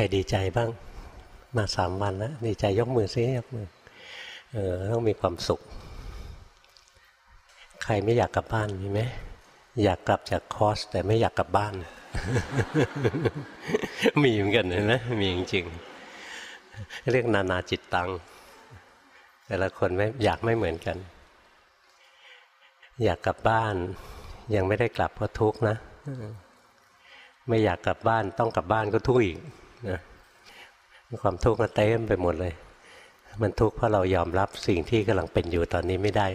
รดีใจบ้าง มาสามวันแล้วดีใจยกมือซิยกมือเออต้องมีความสุข ใครไม่อยากกลับบ้านมีไหมอยากกลับจากคอส แต่ไม่อยากกลับบ้าน มีเหมือนกันเห็นไหมมีจริงๆเรียกนานาจิตตัง แต่ละคนไม่อยากไม่เหมือนกัน อยากกลับบ้าน ยังไม่ได้กลับก็ทุกข์นะไม่อยากกลับบ้านต้องกลับบ้านก็ทุกข์อีก นะความทุกข์มันเต็มไปหมดเลย มันทุกข์เพราะเรายอมรับสิ่งที่กำลังเป็นอยู่ตอนนี้ไม่ได้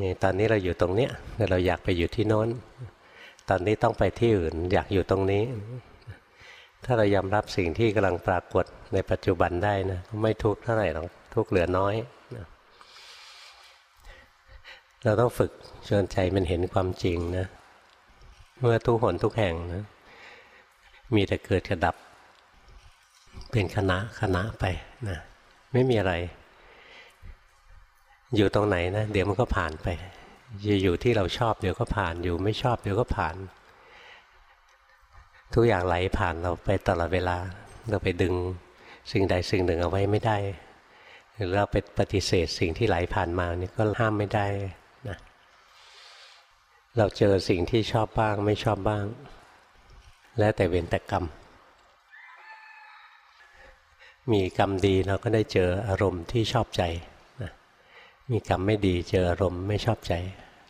นี่ตอนนี้เราอยู่ตรงเนี้ยแต่เราอยากไปอยู่ที่โน้น ตอนนี้ต้องไปที่อื่น อยากอยู่ตรงนี้ ถ้าเรายอมรับสิ่งที่กำลังปรากฏในปัจจุบันได้นะไม่ทุกข์เท่าไหร่หรอกทุกข์เหลือน้อยนะเราต้องฝึกจนใจมันเห็นความจริงนะ เมื่อทุกหนทุกแห่งนะ มีแต่เกิดกระดับ เป็นคณะคณะไปนะไม่มีอะไร อยู่ตรงไหนนะเดี๋ยวมันก็ผ่านไปจะอยู่ที่เราชอบเดี๋ยวก็ผ่านอยู่ไม่ชอบเดี๋ยวก็ผ่าน ทุกอย่างไหลผ่านเราไปตลอดเวลา เราไปดึงสิ่งใดสิ่งหนึ่งเอาไว้ไม่ได้ หรือเราไปปฏิเสธสิ่งที่ไหลผ่านมานี่ก็ห้ามไม่ได้นะเราเจอสิ่งที่ชอบบ้างไม่ชอบบ้าง แล้วแต่เวรแต่กรรม มีกรรมดีเราก็ได้เจออารมณ์ที่ชอบใจนะมีกรรมไม่ดีเจออารมณ์ไม่ชอบใจ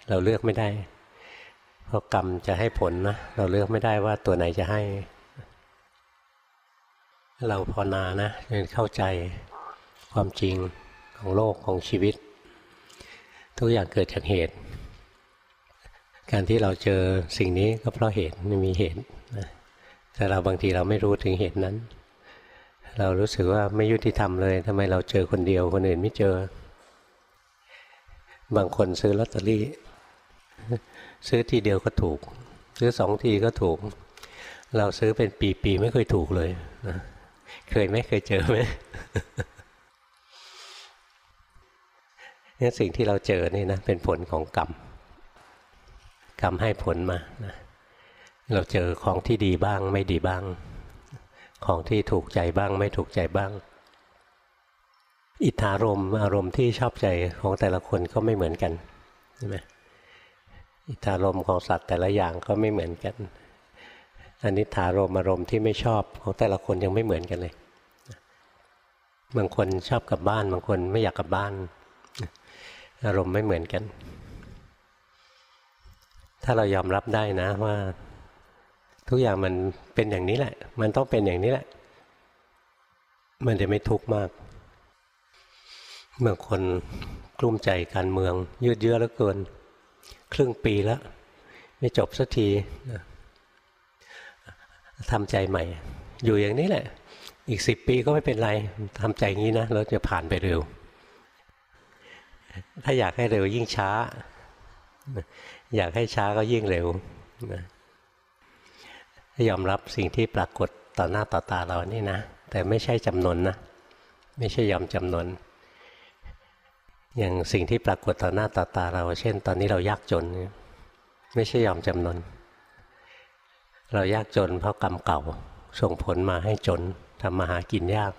เราเลือกไม่ได้ เพราะกรรมจะให้ผลนะเราเลือกไม่ได้ว่าตัวไหนจะให้ เราพอนานะจนเข้าใจความจริงของโลกของชีวิต ทุกอย่างเกิดจากเหตุ การที่เราเจอสิ่งนี้ก็เพราะเหตุม่มีเหตุ แต่เราบางทีเราไม่รู้ถึงเหตุนั้น เรารู้สึกว่าไม่ยุติธรรมเลยทำไมเราเจอคนเดียวคนอื่นไม่เจอ บางคนซื้อลอตเตอรี่ ซื้อทีเดียวก็ถูก ซื้อสองทีก็ถูก เราซื้อเป็นปีๆไม่เคยถูกเลยนะเคยไหมเคยเจอไหมนี่สิ่งที่เราเจอนี่นะเป็นผลของกรรม กรรมให้ผลมานะ เราเจอของที่ดีบ้างไม่ดีบ้าง ของที่ถูกใจบ้างไม่ถูกใจบ้าง อิทธารมอารมณ์ที่ชอบใจของแต่ละคนก็ไม่เหมือนกันใช่ไหมอิทธารมของสัตว์แต่ละอย่างก็ไม่เหมือนกันอันนี้ถารมอารมณ์ที่ไม่ชอบของแต่ละคนยังไม่เหมือนกันเลย บางคนชอบกลับบ้าน บางคนไม่อยากกลับบ้าน อารมณ์ไม่เหมือนกัน ถ้าเรายอมรับได้นะว่า ทุกอย่างมันเป็นอย่างนี้แหละ มันต้องเป็นอย่างนี้แหละ มันจะไม่ทุกข์มากเมื่อคนกลุ้มใจการเมือง ยืดเยื้อแล้วเกิน ครึ่งปีแล้ว ไม่จบสักทีทำใจใหม่ อยู่อย่างนี้แหละ อีกสิบปีก็ไม่เป็นไรทำใจงี้นะเราจะผ่านไปเร็ว ถ้าอยากให้เร็วยิ่งช้า อยากให้ช้าก็ยิ่งเร็วนะ ยอมรับสิ่งที่ปรากฏต่อหน้าต่อตาเรานี่นะ แต่ไม่ใช่จำนวนนะ ไม่ใช่ยอมจำนวนอย่างสิ่งที่ปรากฏต่อหน้าต่อตาเรา เช่น ตอนนี้เรายากจน ไม่ใช่ยอมจำนวนเรายากจนเพราะกรรมเก่าส่งผลมาให้จนทำมาหากินยาก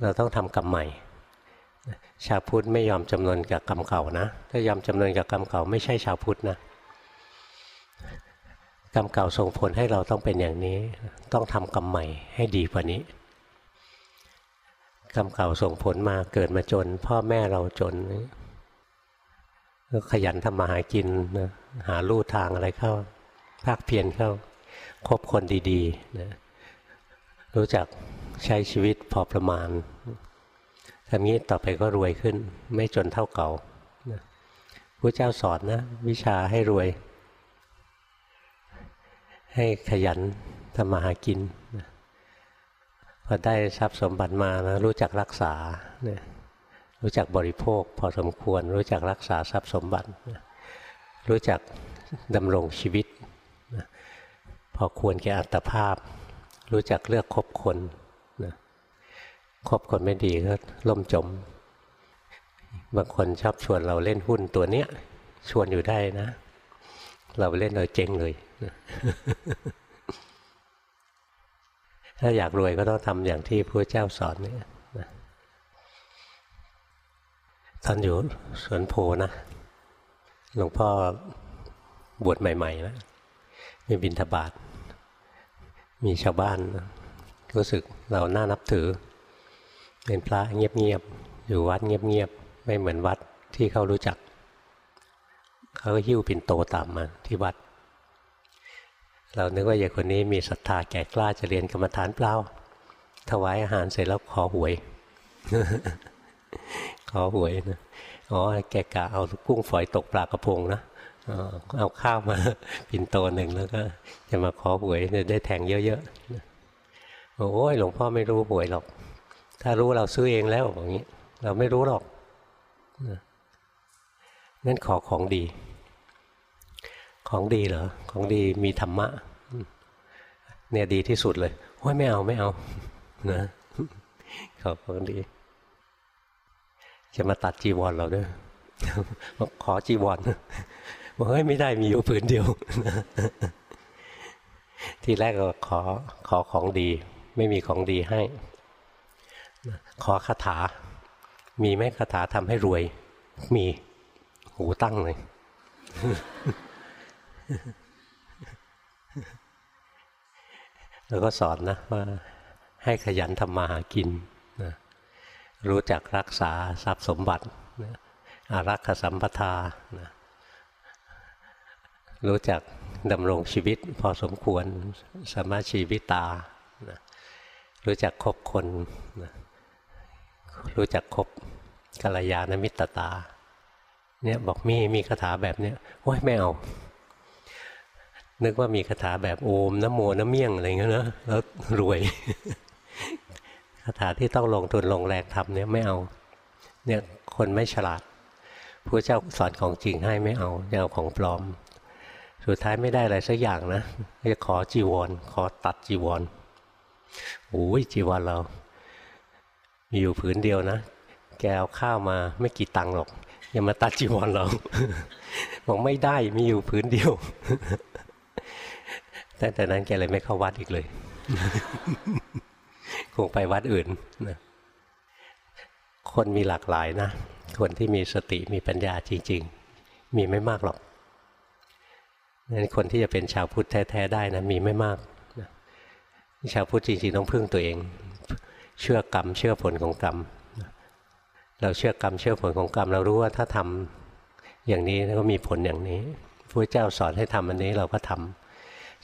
เราต้องทำกรรมใหม่ ชาวพุทธไม่ยอมจำนวนกับกรรมเก่านะ ถ้ายอมจำนวนกับกรรมเก่า ไม่ใช่ชาวพุทธนะ กรรมเก่าส่งผลให้เราต้องเป็นอย่างนี้ ต้องทำกรรมใหม่ให้ดีกว่านี้กรรมเก่าส่งผลมาเกิดมาจน พ่อแม่เราจนก็ขยันทำมาหากินนะหาลู่ทางอะไรเข้า ภาคเพียรเข้าคบคนดีๆนะรู้จักใช้ชีวิตพอประมาณทำนี้ต่อไปก็รวยขึ้น ไม่จนเท่าเก่าพระเจ้าสอนนะ วิชาให้รวย ให้ขยันทำมาหากินพอได้ทรัพย์สมบัติมานะรู้จักรักษาเนี่ยรู้จักบริโภค พอสมควร รู้จักรักษาทรัพย์สมบัติ รู้จักดำรงชีวิต พอควรแก่อัตภาพ รู้จักเลือกคบคนคบคนไม่ดีก็ล่มจม บางคนชอบชวนเราเล่นหุ้นตัวเนี้ยชวนอยู่ได้นะ เราเล่นเลยเจ๊งเลย ถ้าอยากรวยก็ต้องทำอย่างที่พระเจ้าสอนเนี่ยตอนอยู่สวนโพนะหลวงพ่อบวชใหม่ๆนะมีบินทบาทมีชาวบ้านรู้สึกเราน่านับถือ เป็นพระเงียบๆอยู่วัดเงียบๆไม่เหมือนวัดที่เขารู้จัก เขาก็หิ้วปิ่นโตตามมาที่วัด เรานึกว่าอย่างคนนี้มีศรัทธาแก่กล้าจะเรียนกรรมฐานเปล่า ถวายอาหารเสร็จแล้วขอหวย ขอหวยนะอ๋อแกกะเอากุ้งฝอยตกปลากระพงนะเอาข้าวมาปินโตหนึ่งแล้วก็ จะมาขอหวยจะได้แทงเยอะๆ โอ้ยหลวงพ่อไม่รู้หวยหรอก ถ้ารู้เราซื้อเองแล้วอย่างนี้ เราไม่รู้หรอกนั่นขอของดี ของดีเหรอ ของดีมีธรรมะ เนี่ยดีที่สุดเลยโอ้ยไม่เอาไม่เอานะขอของดี จะมาตัดจีวรเราด้วยขอจีวรบอกเฮ้ยไม่ได้มีอยู่ผืนเดียว ที่แรกก็ขอขอของดี ไม่มีของดีให้ ขอคาถา มีไหมคาถาทำให้รวย มี หูตั้งเลย แล้วก็สอนนะว่าให้ขยันทำมาหากินนะรู้จักรักษาทรัพย์สมบัตินะอารักขสัมปทานะรู้จักดำรงชีวิตพอสมควรสมาชีวิตานะรู้จักคบคนนะรู้จักคบกัลยาณมิตรตาเนี่ยบอกมีมีคาถาแบบเนี้ยโอ้ยไม่เอา นึกว่ามีคาถาแบบโอมน้ำโมน้ำเมี่ยงอะไรเงี้ยนะแล้วรวยคาถาที่ต้องลงทุนลงแรงทำเนี่ยไม่เอาเนี่ยคนไม่ฉลาดพระเจ้าสอนของจริงให้ไม่เอาจะเอาของปลอม สุดท้ายไม่ได้อะไรสักอย่างนะจะขอจีวร ขอตัดจีวรโอ้ยจีวรเรา มีอยู่ผืนเดียวนะ แกเอาข้าวมาไม่กี่ตังค์หรอก อย่ามาตัดจีวรเราบอกไม่ได้มีอยู่ผืนเดียว ตั้งแต่นั้นแกเลยไม่เข้าวัดอีกเลย คงไปวัดอื่นนะคนมีหลากหลายนะ คนที่มีสติมีปัญญาจริง ๆ มีไม่มากหรอกนั้นคนที่จะเป็นชาวพุทธแท้ๆได้นะมีไม่มากนะชาวพุทธจริงๆต้องพึ่งตัวเอง เชื่อกรรม เชื่อผลของกรรม เราเชื่อกรรมเชื่อผลของกรรม เรารู้ว่าถ้าทำอย่างนี้ก็มีผลอย่างนี้พระเจ้าสอนให้ทำอันนี้เราก็ทำ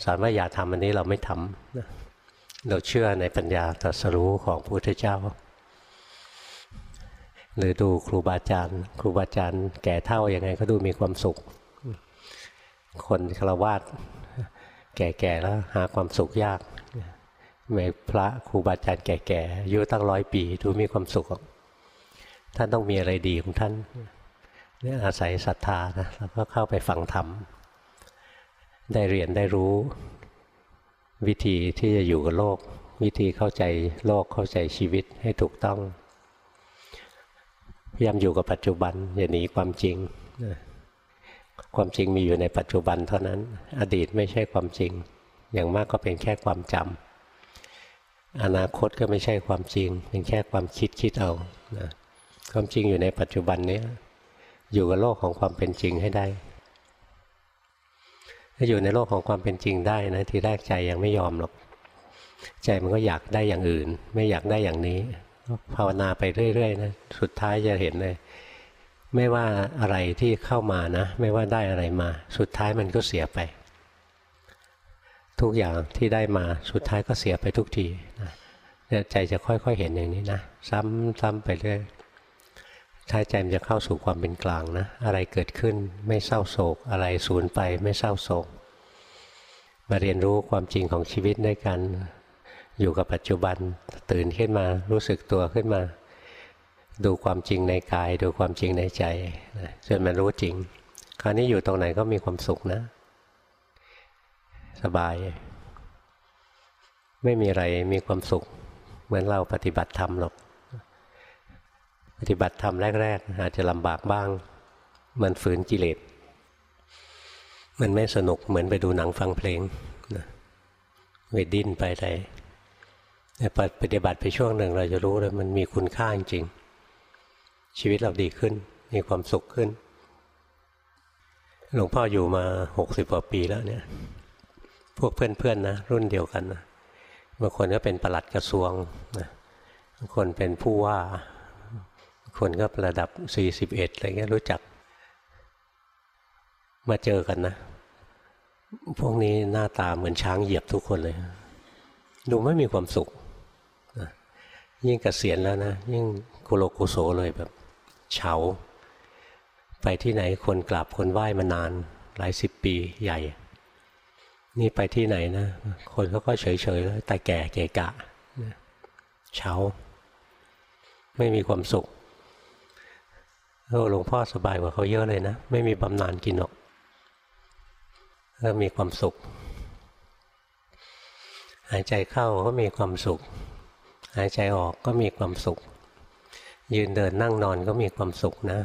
สอนว่าอย่าทำอันนี้เราไม่ทำเราเชื่อในปัญญาตรัสรู้ของพระพุทธเจ้า หรือดูครูบาอาจารย์ ครูบาอาจารย์แก่เท่ายังไงก็ดูมีความสุข คนฆราวาสแก่ๆแล้วหาความสุขยากไม่พระครูบาอาจารย์แก่ๆอายุตั้งร้อยปี ดูมีความสุข ท่านต้องมีอะไรดีของท่านเนี่ยอาศัยศรัทธานะแล้วก็เข้าไปฟังธรรม ได้เรียนได้รู้ วิธีที่จะอยู่กับโลก วิธีเข้าใจโลกเข้าใจชีวิตให้ถูกต้องพยายามอยู่กับปัจจุบันอย่าหนีความจริง ความจริงมีอยู่ในปัจจุบันเท่านั้น อดีตไม่ใช่ความจริง อย่างมากก็เป็นแค่ความจำอนาคตก็ไม่ใช่ความจริง เป็นแค่ความคิดคิดเอานะความจริงอยู่ในปัจจุบันนี้อยู่กับโลกของความเป็นจริงให้ได้ ถ้าอยู่ในโลกของความเป็นจริงได้นะทีแรกใจยังไม่ยอมหรอกใจมันก็อยากได้อย่างอื่น ไม่อยากได้อย่างนี้ภาวนาไปเรื่อยๆนะสุดท้ายจะเห็นเลยไม่ว่าอะไรที่เข้ามานะ ไม่ว่าได้อะไรมา สุดท้ายมันก็เสียไป ทุกอย่างที่ได้มาสุดท้ายก็เสียไปทุกทีนะใจจะค่อยๆเห็นอย่างนี้นะ ซ้ำๆไปเรื่อย ท้าใจมันจะเข้าสู่ความเป็นกลางนะ อะไรเกิดขึ้นไม่เศร้าโศก อะไรสูญไปไม่เศร้าโศก มาเรียนรู้ความจริงของชีวิตด้วยกัน อยู่กับปัจจุบันตื่นขึ้นมารู้สึกตัวขึ้นมา ดูความจริงในกาย ดูความจริงในใจจนมันรู้จริง คราวนี้อยู่ตรงไหนก็มีความสุขนะ สบาย ไม่มีอะไรมีความสุข เหมือนเราปฏิบัติธรรมหรอก ปฏิบัติธรรมแรก ๆ อาจจะลำบากบ้าง มันฝืนกิเลส มันไม่สนุกเหมือนไปดูหนังฟังเพลงนะไปดิ้นไปอะไรแต่ปฏิบัติไปช่วงหนึ่งเราจะรู้เลยมันมีคุณค่าจริง ชีวิตเราดีขึ้น มีความสุขขึ้น หลวงพ่ออยู่มาหกสิบกว่าปีแล้วเนี่ย พวกเพื่อนๆนะรุ่นเดียวกันนะบางคนก็เป็นประหลัดกระทรวงนะบางคนเป็นผู้ว่า คนก็ระดับสี่สิบเอ็ดอะไรเงี้ยรู้จัก มาเจอกันนะ พวกนี้หน้าตาเหมือนช้างเหยียบทุกคนเลย ดูไม่มีความสุข ยิ่งกเกษียณแล้วนะ ยิ่งโกโลโกโซเลยแบบเฉา ไปที่ไหนคนกราบคนไหว้มานาน หลายสิบปีใหญ่ นี่ไปที่ไหนนะ คนเขาก็เฉยๆแล้วแต่แก่เกะกะเฉาไม่มีความสุข หลวงพ่อสบายกว่าเขาเยอะเลยนะ ไม่มีบำนาญกินหรอกก็มีความสุข หายใจเข้าก็มีความสุข หายใจออกก็มีความสุข ยืนเดินนั่งนอนก็มีความสุขนะ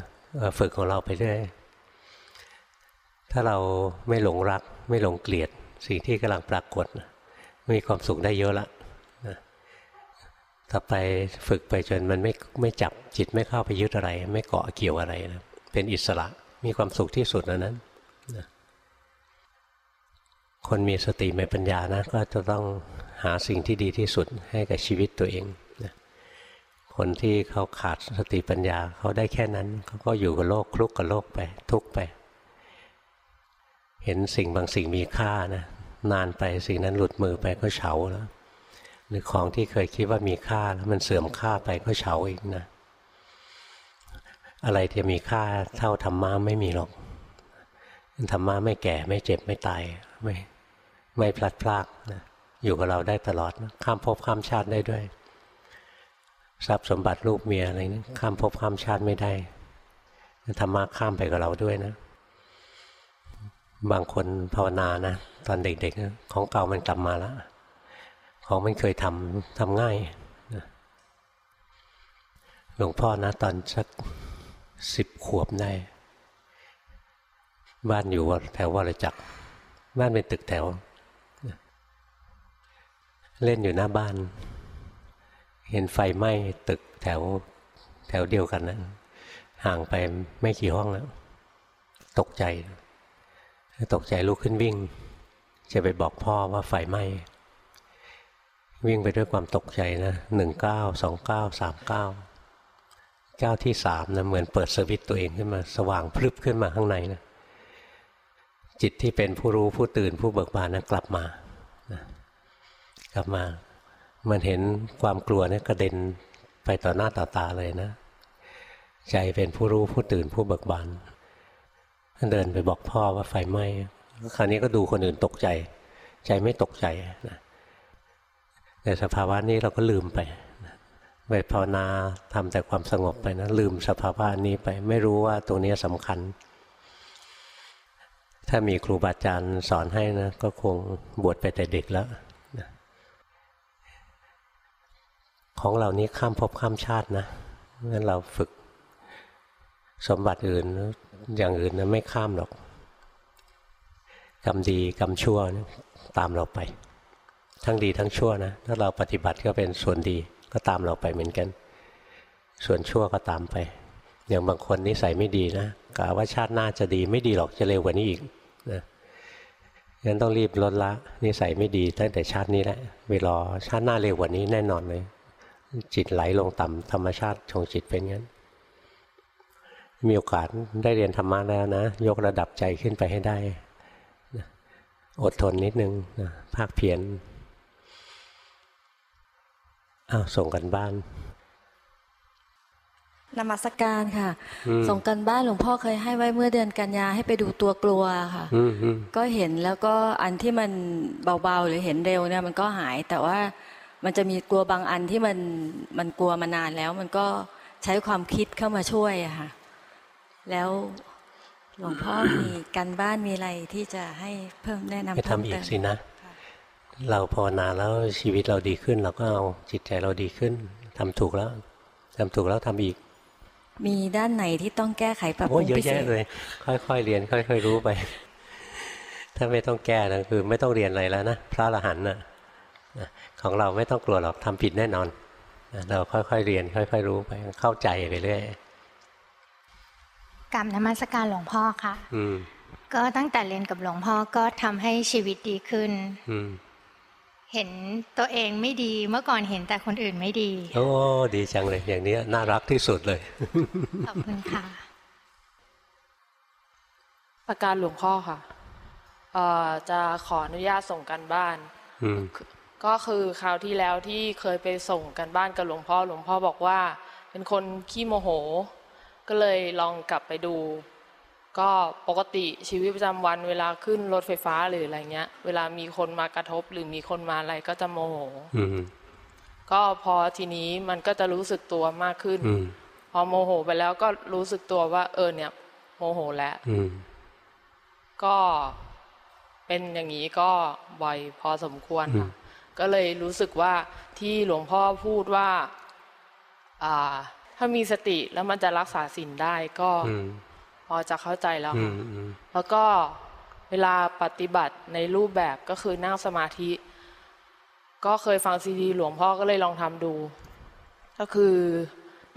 ฝึกของเราไปเรื่อยถ้าเราไม่หลงรัก ไม่หลงเกลียด สิ่งที่กำลังปรากฏ มีความสุขได้เยอะละ ต่อไปฝึกไปจนมันไม่ไม่จับจิตไม่เข้าไปยึดอะไร ไม่เกาะเกี่ยวอะไรนะเป็นอิสระมีความสุขที่สุดแล้วนั้นนะคนมีสติมีปัญญานะก็จะต้องหาสิ่งที่ดีที่สุดให้กับชีวิตตัวเองนะคนที่เขาขาดสติปัญญาเขาได้แค่นั้นเขาก็อยู่กับโลกคลุกกับโลกไป ทุกไป เห็นสิ่งบางสิ่งมีค่านะนานไปสิ่งนั้นหลุดมือไปก็เฉาแล้ว หรือของที่เคยคิดว่ามีค่าแล้วมันเสื่อมค่าไปก็เฉาอีกนะ อะไรที่มีค่าเท่าธรรมะไม่มีหรอกธรรมะไม่แก่ไม่เจ็บไม่ตายไม่ไม่พลัดพรากนะอยู่กับเราได้ตลอดนะข้ามภพข้ามชาติได้ด้วย ทรัพย์สมบัติลูกเมียอะไรนี่ข้ามภพข้ามชาติไม่ได้ธรรมะข้ามไปกับเราด้วยนะ บางคนภาวนานะ ตอนเด็กๆนะของเก่ามันกลับมาแล้ว ของมันเคยทำทำง่ายหลวงพ่อนะตอนสักสิบขวบได้ บ้านอยู่แถววรจักร บ้านเป็นตึกแถว เล่นอยู่หน้าบ้าน เห็นไฟไหม้ตึกแถวแถวเดียวกันนะห่างไปไม่กี่ห้องแล้ว ตกใจ ตกใจลุกขึ้นวิ่ง จะไปบอกพ่อว่าไฟไหม้ วิ่งไปด้วยความตกใจนะหนึ่งเก้าสองเก้าสามเก้าเก้าที่สามนะเหมือนเปิดสวิตตัวเองขึ้นมา สว่างพลึบขึ้นมาข้างในนะจิตที่เป็นผู้รู้ผู้ตื่นผู้เบิกบานนะกลับมานะกลับมา มันเห็นความกลัวเนี่ยกระเด็นไปต่อหน้าต่อตาเลยนะ ใจเป็นผู้รู้ผู้ตื่นผู้เบิกบานเดินไปบอกพ่อว่าไฟไหม้คราวนี้ก็ดูคนอื่นตกใจ ใจไม่ตกใจนะ แต่สภาวะนี้เราก็ลืมไปไปภาวนาทำแต่ความสงบไปนะลืมสภาวะนี้ไป ไม่รู้ว่าตรงนี้สำคัญ ถ้ามีครูบาอาจารย์สอนให้นะ ก็คงบวชไปแต่เด็กแล้วของเหล่านี้ข้ามภพข้ามชาตินะงั้นเราฝึกสมบัติอื่นอย่างอื่นนะไม่ข้ามหรอก กรรมดีกรรมชั่วนะตามเราไป ทั้งดีทั้งชั่วนะ ถ้าเราปฏิบัติก็เป็นส่วนดีก็ตามเราไปเหมือนกัน ส่วนชั่วก็ตามไป อย่างบางคนนิสัยไม่ดีนะกะว่าชาติหน้าจะดีไม่ดีหรอกจะเร็วกว่านี้อีกนะงั้นต้องรีบลดละนิสัยไม่ดีตั้งแต่ชาตินี้แหละเวลาชาติหน้าเร็วกว่านี้แน่นอนเลย จิตไหลลงต่ำธรรมชาติของจิตเป็นงั้น มีโอกาสได้เรียนธรรมะแล้วนะ ยกระดับใจขึ้นไปให้ได้อดทนนิดนึงนะภาคเพียร อ้าวส่งกันบ้านนมัสการค่ะ ส่งกันบ้านหลวงพ่อเคยให้ไว้เมื่อเดือนกันยาให้ไปดูตัวกลัวค่ะก็เห็นแล้วก็อันที่มันเบาๆหรือเห็นเร็วเนี่ยมันก็หาย แต่ว่ามันจะมีกลัวบางอันที่มันมันกลัวมานานแล้ว มันก็ใช้ความคิดเข้ามาช่วยอะค่ะ แล้วหลวงพ่อมีการบ้านมีอะไรที่จะให้เพิ่มแนะนำเพิ่มเติมทำอีกสินะ เราภาวนาแล้วชีวิตเราดีขึ้น เราก็เอาจิตใจเราดีขึ้นทำถูกแล้วทำถูกแล้วทำอีก มีด้านไหนที่ต้องแก้ไขปรับปรุงพิเศษเยอะแยะเลย ค่อยๆเรียน ค่อย ๆ รู้ไป ถ้าไม่ต้องแก้นะคือ ไม่ต้องเรียนอะไรแล้วนะพระอรหันต์นะนะของเราไม่ต้องกลัวหรอกทำผิดแน่นอนนะเราค่อยๆเรียน ค่อย ๆ รู้ไปเข้าใจไปเรื่อยกรรมนมัสการหลวงพ่อค่ะ อืมก็ตั้งแต่เรียนกับหลวงพ่อก็ทำให้ชีวิตดีขึ้น อืม เห็นตัวเองไม่ดีเมื่อก่อนเห็นแต่คนอื่นไม่ดี โอ้ดีจังเลยอย่างนี้น่ารักที่สุดเลย ขอบคุณค่ะ ประการหลวงพ่อค่ะเอ่อจะขออนุญาตส่งกันบ้านอืมก็คือคราวที่แล้วที่เคยไปส่งกันบ้านกับหลวงพ่อหลวงพ่อบอกว่า เป็นคนขี้โมโห ก็เลยลองกลับไปดู ก็ปกติชีวิตประจำวันเวลาขึ้นรถไฟฟ้าหรืออะไรเงี้ย เวลามีคนมากระทบหรือมีคนมาอะไรก็จะโมโหอืมก็พอทีนี้มันก็จะรู้สึกตัวมากขึ้นอืมพอโมโหไปแล้วก็รู้สึกตัวว่า เออเนี่ย โมโหแล้วอืมก็เป็นอย่างนี้ก็บ่อยพอสมควรอืมค่ะก็เลยรู้สึกว่าที่หลวงพ่อพูดว่า อ่า ถ้ามีสติแล้วมันจะรักษาศีลได้ก็อืม พอจะเข้าใจแล้วอืค่ะมอืมแล้วก็เวลาปฏิบัติในรูปแบบก็คือนั่งสมาธิ ก็เคยฟังซีดีหลวงพ่อก็เลยลองทำดู ก็คือ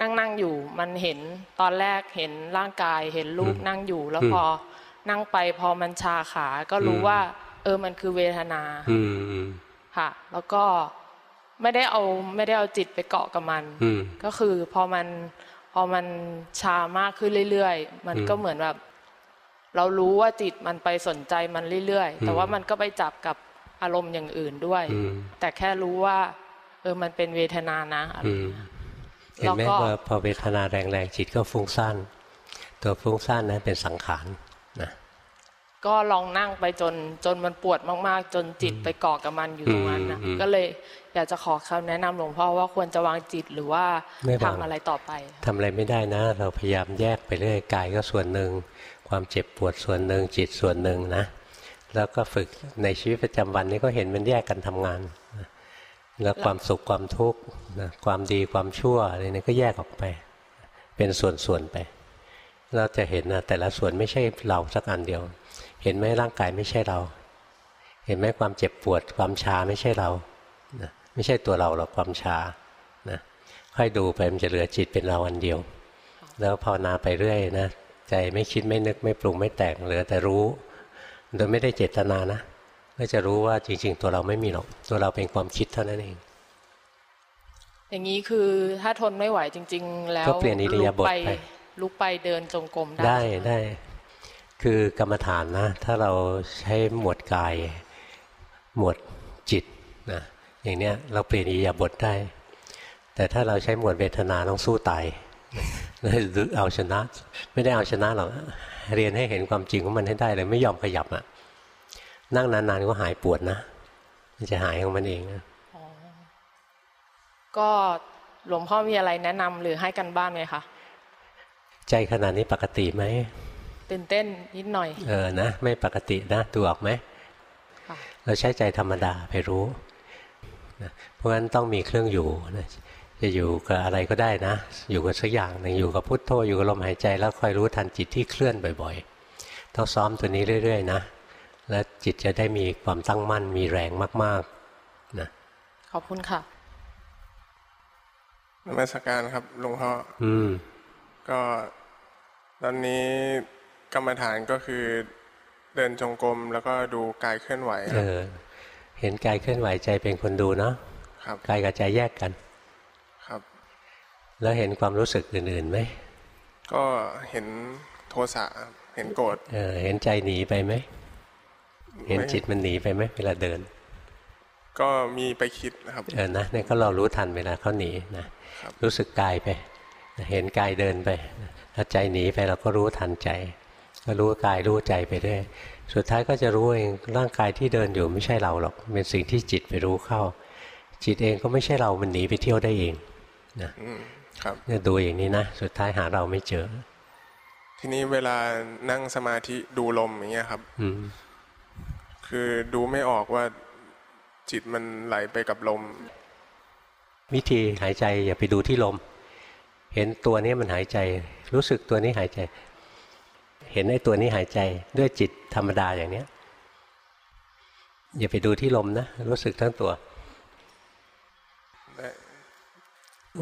นั่งนั่งอยู่มันเห็นตอนแรกเห็นร่างกายเห็นรูปนั่งอยู่ แล้วพอนั่งไปพอมันชาขา ก็รู้ว่า เออมันคือเวทนาอืมอืมค่ะ แล้วก็ไม่ได้เอาไม่ได้เอาจิตไปเกาะกับมันอืมก็คือพอมัน พอมันชามากขึ้นเรื่อยๆ มันก็อืมเหมือนแบบ เรารู้ว่าจิตมันไปสนใจมันเรื่อยอืมๆแต่ว่ามันก็ไปจับกับอารมณ์อย่างอื่นด้วยอืมแต่แค่รู้ว่า เออมันเป็นเวทนานะอะไรอืมเงี้ยเห็นไหมแล้วก็ว่าพอเวทนาแรงๆจิตก็ฟุ้งซ่านตัวฟุ้งซ่านนั้นเป็นสังขารนะก็ลองนั่งไปจนจนมันปวดมากๆ จนจิตไปเกาะกับมันอยู่ตรงนั้นนะอืมก็เลย อยากจะขอคำแนะนำหลวงพ่อว่าควรจะวางจิตหรือว่าไม่วางทำอะไรต่อไปทำอะไรไม่ได้นะ เราพยายามแยกไปเรื่อยกายก็ส่วนหนึ่ง ความเจ็บปวดส่วนหนึ่งจิตส่วนหนึ่งนะ แล้วก็ฝึกในชีวิตประจำวันนี้ก็เห็นมันแยกกันทำงานนะแล้วความสุขความทุกข์นะความดีความชั่วอะไรนี่ก็แยกออกไป เป็นส่วนๆไป เราจะเห็นนะแต่ละส่วนไม่ใช่เราสักอันเดียว เห็นไหมร่างกายไม่ใช่เรา เห็นไหมความเจ็บปวดความชาไม่ใช่เรานะ ไม่ใช่ตัวเราหรอกความชานะค่อยดูไปมันจะเหลือจิตเป็นเราอันเดียว แล้วภาวนาไปเรื่อยนะใจไม่คิดไม่นึกไม่ปรุงไม่แต่งเหลือแต่รู้ โดยไม่ได้เจตนานะก็จะรู้ว่าจริง ๆ ตัวเราไม่มีหรอกตัวเราเป็นความคิดเท่านั้นเอง อย่างนี้คือถ้าทนไม่ไหวจริง ๆ แล้วก็เปลี่ยนอิริยาบถลุกไปไปลุกไปเดินจงกรมได้ได้ใช่หมได้ คือกรรมฐานนะ ถ้าเราใช้หมวดกาย หมวดจิตนะ อย่างเนี้ยเราเปลี่ยนอิริยาบถได้ แต่ถ้าเราใช้หมวดเวทนาต้องสู้ตายนะเอาชนะ ไม่ได้เอาชนะหรอกเรียนให้เห็นความจริงของมันให้ได้เลย ไม่ยอมขยับอะนั่งนานๆก็หายปวดนะมันจะหายของมันเองนะก็หลวงพ่อมีอะไรแนะนำหรือให้กันบ้านไหมคะใจขนาดนี้ปกติไหมตื่นเต้นนิดหน่อย เออนะ ไม่ปกตินะดูออกไหมค่ะเราใช้ใจธรรมดาไปรู้ นะเพราะฉะนั้นต้องมีเครื่องอยู่นะจะอยู่กับอะไรก็ได้นะ อยู่กับสักอย่างหนึ่งอยู่กับพุทโธอยู่กับลมหายใจ แล้วคอยรู้ทันจิตที่เคลื่อนบ่อย ๆ ต้องซ้อมตัวนี้เรื่อยๆนะแล้วจิตจะได้มีความตั้งมั่นมีแรงมากๆนะขอบคุณค่ะนมัสการครับหลวงพ่ออืม ก็ตอนนี้กรรมฐานก็คือเดินจงกรมแล้วก็ดูกายเคลื่อนไหวคเอรับอ เห็นกายเคลื่อนไหวใจเป็นคนดูเนาะครับกายกับใจแยกกัน ครับ แล้วเห็นความรู้สึกอื่นๆไหมก็เห็นโทสะครับเห็นโกรธเออเห็นใจหนีไปไหมเห็นจิตมันหนีไปไหมเวลาเดิน ก็มีไปคิดนะครับเออนะเนี่ยก็เรารู้ทันเวลาเขาหนีนะครับรู้สึกกายไป เห็นกายเดินไปถ้าใจหนีไปเราก็รู้ทันใจ ก็รู้กายรู้ใจไปเรื่อย สุดท้ายก็จะรู้เองร่างกายที่เดินอยู่ไม่ใช่เราหรอกเป็นสิ่งที่จิตไปรู้เข้า จิตเองก็ไม่ใช่เรา มันหนีไปเที่ยวได้เองนะอืมครับเนี่ยดูอย่างนี้นะสุดท้ายหาเราไม่เจอ ทีนี้เวลานั่งสมาธิดูลมอย่างเงี้ยครับ อืมคือดูไม่ออกว่าจิตมันไหลไปกับลม วิธีหายใจอย่าไปดูที่ลม เห็นตัวนี้มันหายใจ รู้สึกตัวนี้หายใจ เห็นไอ้ตัวนี้หายใจด้วยจิตธรรมดาอย่างเนี้ยอย่าไปดูที่ลมนะ รู้สึกทั้งตัว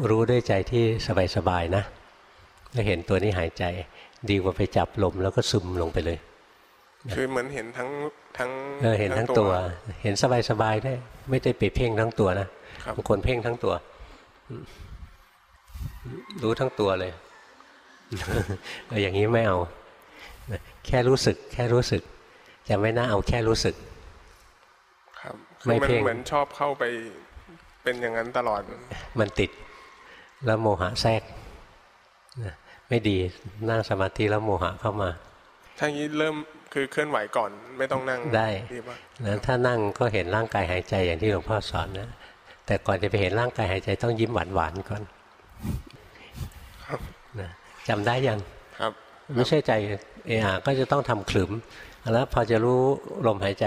รู้ด้วยใจที่สบายๆนะแล้วเห็นตัวนี้หายใจ ดีกว่าไปจับลมแล้วก็ซึมลงไปเลย คือเหมือนเห็นทั้งทั้งเออเห็นทั้งตัว เห็นสบายๆได้ ไม่ได้ไปเพ่งทั้งตัวนะครับบางคนเพ่งทั้งตัว รู้ทั้งตัวเลยเอออย่างนี้ไม่เอา แค่รู้สึก แค่รู้สึกจะไม่น่าเอาแค่รู้สึก ครับไม่คือมันเพ่งเหมือนชอบเข้าไปเป็นอย่างนั้นตลอด มันติด แล้วโมหะแทรกนะไม่ดีนั่งสมาธิแล้วโมหะเข้ามาถ้างี้เริ่มคือเคลื่อนไหวก่อนไม่ต้องนั่งได้ดีป่ะนะถ้านั่งก็เห็นร่างกายหายใจอย่างที่หลวงพ่อสอนนะ แต่ก่อนจะไปเห็นร่างกายหายใจต้องยิ้มหวานๆก่อนนะจำได้ยังครับ ไม่ใช่ใจ เออาก็จะต้องทำขลุ่มแล้วพอจะรู้ลมหายใจ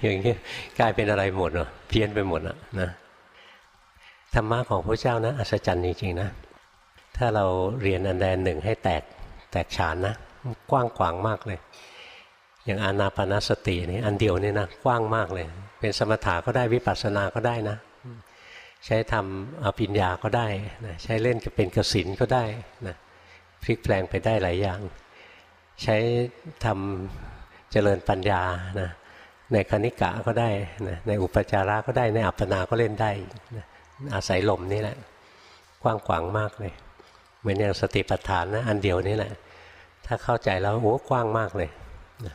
อย่างนี้กลายเป็นอะไรหมดเนาะเพี้ยนไปหมดอะนะธรรมะของพระเจ้านะอัศจรรย์จริงๆนะถ้าเราเรียนอันใดหนึ่งให้แตกแตกฉานนะ กว้างขวางมากเลย อย่างอานาปานสตินี่อันเดียวนี่นะกว้างมากเลย เป็นสมถะก็ได้วิปัสสนาก็ได้นะ ใช้ทำเอาปิญญาก็ได้นะใช้เล่นกับเป็นกสินก็ได้นะพลิกแปลงไปได้หลายอย่าง ใช้ทำเจริญปัญญานะในคณิกะก็ได้นะในอุปจาระก็ได้ในอัปปนาก็เล่นได้นะอาศัยลมนี่แหละกว้างขวางมากเลย เหมือนอย่างสติปัฏฐานนะอันเดียวนี่แหละ ถ้าเข้าใจแล้วโอ้กว้างมากเลยนะ